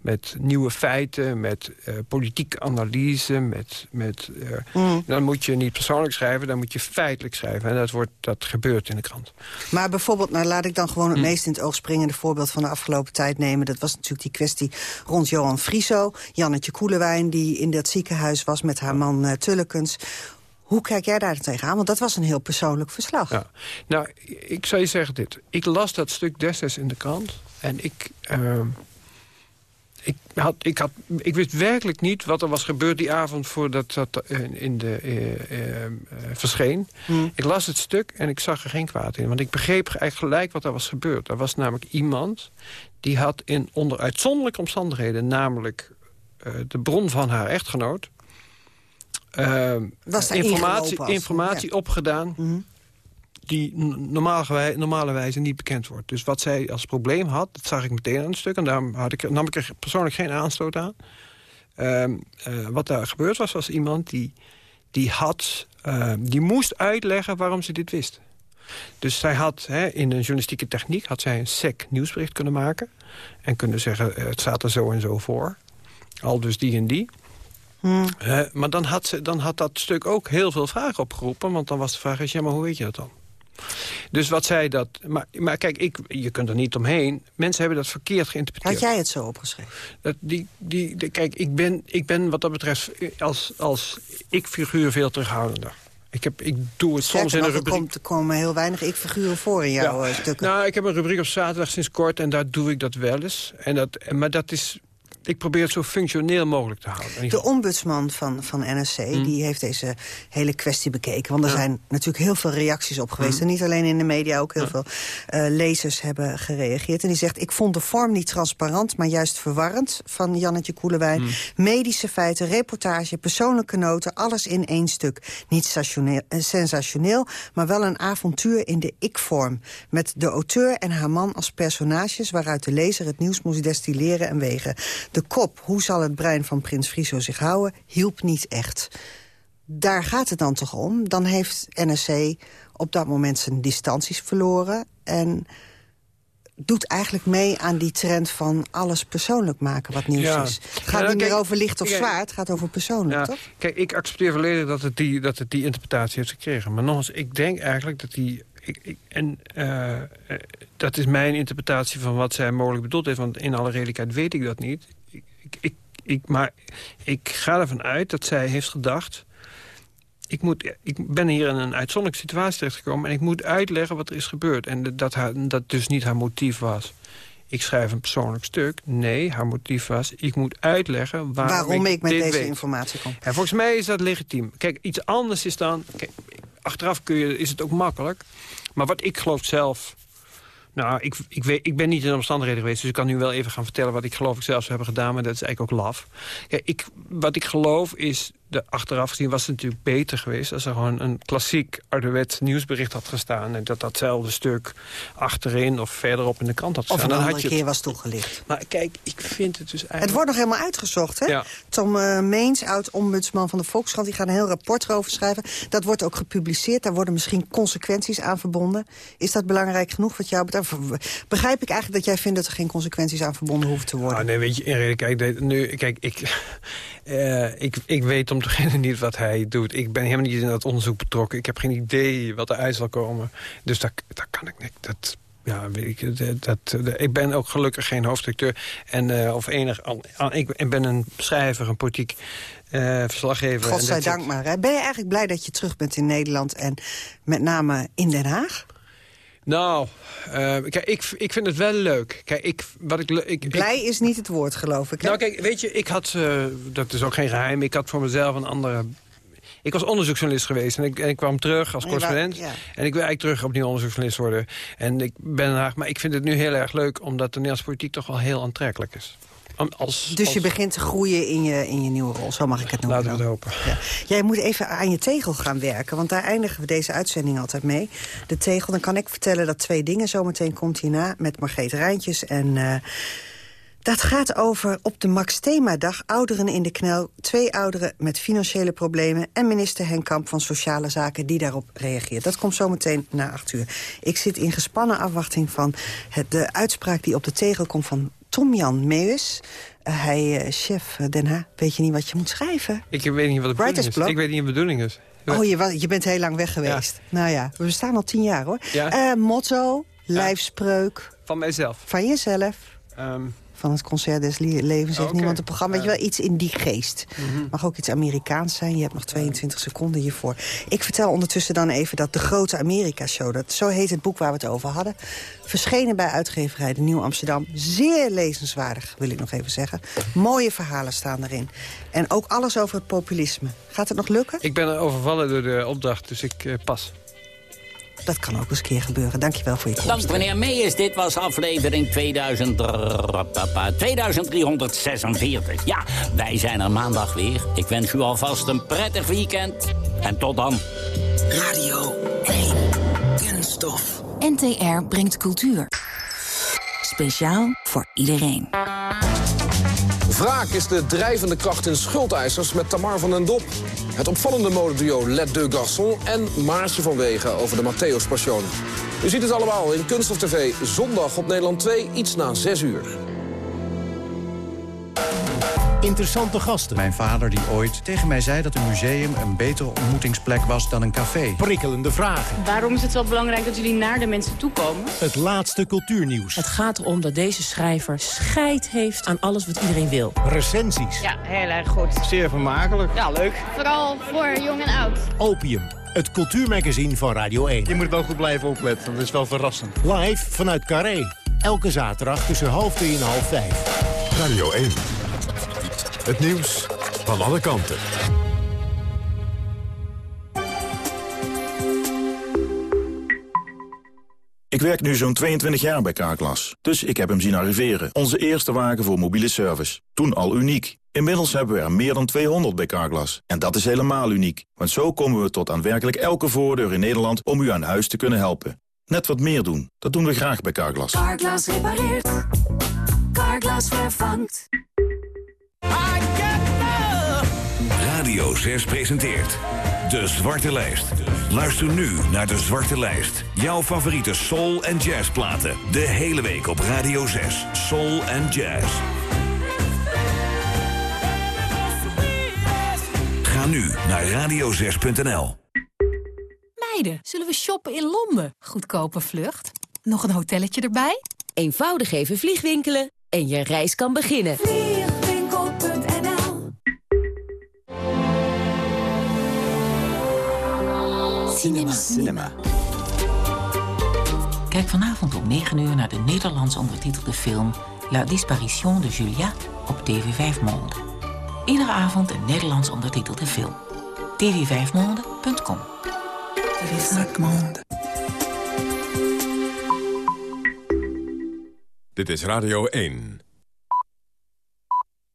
met nieuwe feiten, met uh, politieke analyse. Met, met, uh, mm. Dan moet je niet persoonlijk schrijven, dan moet je feitelijk schrijven. En dat, wordt, dat gebeurt in de krant. Maar bijvoorbeeld, nou laat ik dan gewoon het mm. meest in het oog springende voorbeeld van de afgelopen tijd nemen. Dat was natuurlijk die kwestie rond Johan Frieso. Jannetje Koelewijn, die in dat ziekenhuis was met haar man uh, Tullekens hoe kijk jij daar tegenaan? Want dat was een heel persoonlijk verslag. Ja. Nou, ik zou je zeggen dit. Ik las dat stuk destijds in de krant. En ik... Uh, ik, had, ik, had, ik wist werkelijk niet wat er was gebeurd die avond voordat dat in de uh, uh, verscheen. Hmm. Ik las het stuk en ik zag er geen kwaad in. Want ik begreep eigenlijk gelijk wat er was gebeurd. Er was namelijk iemand die had in onder uitzonderlijke omstandigheden... namelijk de bron van haar echtgenoot uh, informatie, informatie opgedaan... Mhm. die normale, normale wijze niet bekend wordt. Dus wat zij als probleem had, dat zag ik meteen aan het stuk... en daar had ik, nam ik er persoonlijk geen aanstoot aan. Uh, uh, wat daar gebeurd was, was iemand die, die, had, ehm, die moest uitleggen waarom ze dit wist. Dus zij had hè, in een journalistieke techniek... had zij een sec nieuwsbericht kunnen maken... en kunnen zeggen, eh, het staat er zo en zo voor. Al dus die en die. Hmm. maar dan had, ze, dan had dat stuk ook heel veel vragen opgeroepen. Want dan was de vraag, ja, maar hoe weet je dat dan? Dus wat zij dat... Maar, maar kijk, ik, je kunt er niet omheen. Mensen hebben dat verkeerd geïnterpreteerd. Had jij het zo opgeschreven? Dat, die, die, kijk, ik ben, ik ben wat dat betreft als, als ik-figuur veel terughoudender. Ik, heb, ik doe het soms in een rubriek... Er komen heel weinig ik-figuren voor in jouw ja. Eh, stukken. Nou, ik heb een rubriek op zaterdag sinds kort en daar doe ik dat wel eens. En dat, maar dat is ik probeer het zo functioneel mogelijk te houden. De ombudsman van, van NSC hmm. die heeft deze hele kwestie bekeken. Want er zijn natuurlijk heel veel reacties op geweest. Hmm. En niet alleen in de media, ook heel veel uh, lezers hebben gereageerd. En die zegt, ik vond de vorm niet transparant... maar juist verwarrend van Jannetje Koelewijn. Hmm. Medische feiten, reportage, persoonlijke noten... alles in één stuk. Niet eh, sensationeel, maar wel een avontuur in de ik-vorm. Met de auteur en haar man als personages... waaruit de lezer het nieuws moest destilleren en wegen. De kop, hoe zal het brein van Prins Friso zich houden, hielp niet echt. Daar gaat het dan toch om. Dan heeft NSC op dat moment zijn distanties verloren. En doet eigenlijk mee aan die trend van alles persoonlijk maken wat nieuws Ja. is. Het gaat Ja, niet meer over licht of zwaar, het gaat over persoonlijk, Ja, toch? Kijk, ik accepteer volledig dat het, die, dat het die interpretatie heeft gekregen. Maar nog eens, ik denk eigenlijk dat die... Ik, ik, en eh, eh, dat is mijn interpretatie van wat zij mogelijk bedoeld heeft. Want in alle redelijkheid weet ik dat niet. Ik, ik, maar ik ga ervan uit dat zij heeft gedacht... Ik, moet, ik ben hier in een uitzonderlijke situatie terechtgekomen... en ik moet uitleggen wat er is gebeurd. En dat, haar, dat dus niet haar motief was. Ik schrijf een persoonlijk stuk. Nee, haar motief was... ik moet uitleggen waarom, Waarom ik met deze weet. informatie kom. En volgens mij is dat legitiem. Kijk, iets anders is dan... Kijk, achteraf kun je, is het ook makkelijk. Maar wat ik geloof zelf... Nou, ik, ik, weet, ik ben niet in de omstandigheden geweest... dus ik kan nu wel even gaan vertellen wat ik geloof ik zelf zou hebben gedaan... maar dat is eigenlijk ook laf. Ik, wat ik geloof is... De, achteraf gezien was het natuurlijk beter geweest... als er gewoon een klassiek ouderwets nieuwsbericht had gestaan... en dat datzelfde stuk achterin of verderop in de krant had Of gestaan. een Dan had je het- keer was toegelicht. Maar kijk, ik vind het dus eigenlijk... Het wordt nog helemaal uitgezocht, hè? Ja. Tom eh, Meens, oud-ombudsman van de Volkskrant... die gaat een heel rapport erover schrijven. Dat wordt ook gepubliceerd. Daar worden misschien consequenties aan verbonden. Is dat belangrijk genoeg wat jou betreft? Begrijp ik eigenlijk dat jij vindt dat er geen consequenties aan verbonden hoeven te worden? Ah, nee, weet je, in redelijkheid, dit- nu, kijk, ik, [laughs] eh, ik, ik weet om beginnen niet wat hij doet. Ik ben helemaal niet in dat onderzoek betrokken. Ik heb geen idee wat eruit zal komen. Dus daar, daar kan ik niet. Dat, ja, weet ik, dat, ik ben ook gelukkig geen hoofdredacteur. En, eh, of enig, al- ik, ben een schrijver, een politiek eh, verslaggever. Godzijdank maar. Hè? Ben je eigenlijk blij dat je terug bent in Nederland... en met name in Den Haag? Nou, eh, kijk, ik, ik vind het wel leuk. Kijk, ik, wat ik, ik, ik- Blij is niet het woord, geloof ik. hè? Nou, kijk, weet je, ik had, eh, dat is ook geen geheim, ik had voor mezelf een andere... Ik was onderzoeksjournalist geweest en ik, en ik kwam terug als correspondent. ja. En ik wil eigenlijk terug opnieuw onderzoeksjournalist worden. En ik ben maar ik vind het nu heel erg leuk... omdat de Nederlandse politiek toch wel heel aantrekkelijk is. Als, Dus je begint te groeien in je, in je nieuwe rol, zo mag ik het noemen. Laten we het hopen. Ja. Jij moet even aan je tegel gaan werken, want daar eindigen we deze uitzending altijd mee. De tegel, dan kan ik vertellen dat twee dingen zometeen komt hierna... met Margreet Rijntjes en... eh, dat gaat over op de Max Thema-dag ouderen in de knel. Twee ouderen met financiële problemen... en minister Henk Kamp van Sociale Zaken die daarop reageert. Dat komt zometeen na acht uur. Ik zit in gespannen afwachting van het, de uitspraak die op de tegel komt... van Tom-Jan Meus. Eh, hij is chef eh, Den Haag. Weet je niet wat je moet schrijven? Ik weet niet wat de bedoeling is. Ik weet niet wat de bedoeling is. Oh, je, je bent heel lang weg geweest. Nou ja, we bestaan al tien jaar hoor. Ja. Eh, motto, lijfspreuk. Van mijzelf. Van jezelf. Ehm, Van het Concert des Le- Levens heeft niemand een programma. Weet je wel, iets in die geest. Mhm. Mag ook iets Amerikaans zijn. Je hebt nog 22 seconden hiervoor. Ik vertel ondertussen dan even dat de grote Amerika-show... Dat, zo heet het boek waar we het over hadden... verschenen bij uitgeverij De Nieuw Amsterdam. Zeer lezenswaardig, wil ik nog even zeggen. Mooie verhalen staan erin. En ook alles over het populisme. Gaat het nog lukken? ik ben overvallen door de opdracht, dus ik eh, pas. Dat kan ook eens een keer gebeuren. Dankjewel voor je komst. Dank meneer Meijers, dit was aflevering 2000, 2346. Ja, wij zijn er maandag weer. Ik wens u alvast een prettig weekend. En tot dan. Radio 1. Kunststof. NTR brengt cultuur. Speciaal voor iedereen. Wraak is de drijvende kracht in schuldeisers met Tamar van den Dop. Het opvallende modeduo Les Deux Garçons en Maartje van Wegen over de Matthäus Passion. U ziet het allemaal in Kunststof TV, zondag op Nederland 2, iets na 6 uur. Interessante gasten. Mijn vader die ooit tegen mij zei dat een museum een betere ontmoetingsplek was dan een café. Prikkelende vragen. Waarom is het zo belangrijk dat jullie naar de mensen toe komen? Het laatste cultuurnieuws. Het gaat erom dat deze schrijver scheid heeft aan alles wat iedereen wil. Recensies. Ja, heel erg goed. Zeer vermakelijk. Ja, leuk. Vooral voor jong en oud. Opium. Het cultuurmagazine van Radio 1. Je moet wel goed blijven opletten, dat is wel verrassend. Live vanuit Carré. Elke zaterdag tussen half drie en half vijf. Radio 1. Het nieuws van alle kanten. Ik werk nu zo'n 22 jaar bij Carglass, dus ik heb hem zien arriveren. Onze eerste wagen voor mobiele service. Toen al uniek. Inmiddels hebben we er meer dan 200 bij Carglass. En dat is helemaal uniek, want zo komen we tot aan werkelijk elke voordeur in Nederland om u aan huis te kunnen helpen. Net wat meer doen, dat doen we graag bij Carglass. Carglass repareert. Carglass vervangt. Radio 6 presenteert... De Zwarte Lijst. Luister nu naar De Zwarte Lijst. Jouw favoriete soul- en jazzplaten. De hele week op Radio 6. Soul en Jazz. Ga nu naar radio6.nl. Zullen we shoppen in Londen? Goedkope vlucht. Nog een hotelletje erbij? Eenvoudig even vliegwinkelen en je reis kan beginnen. Vliegwinkel.nl Cinema. Cinema. Kijk vanavond om 9 uur naar de Nederlands ondertitelde film... La Disparition de Julia op TV 5 Monde. Iedere avond een Nederlands ondertitelde film. tv5monde.com Dit is Radio 1.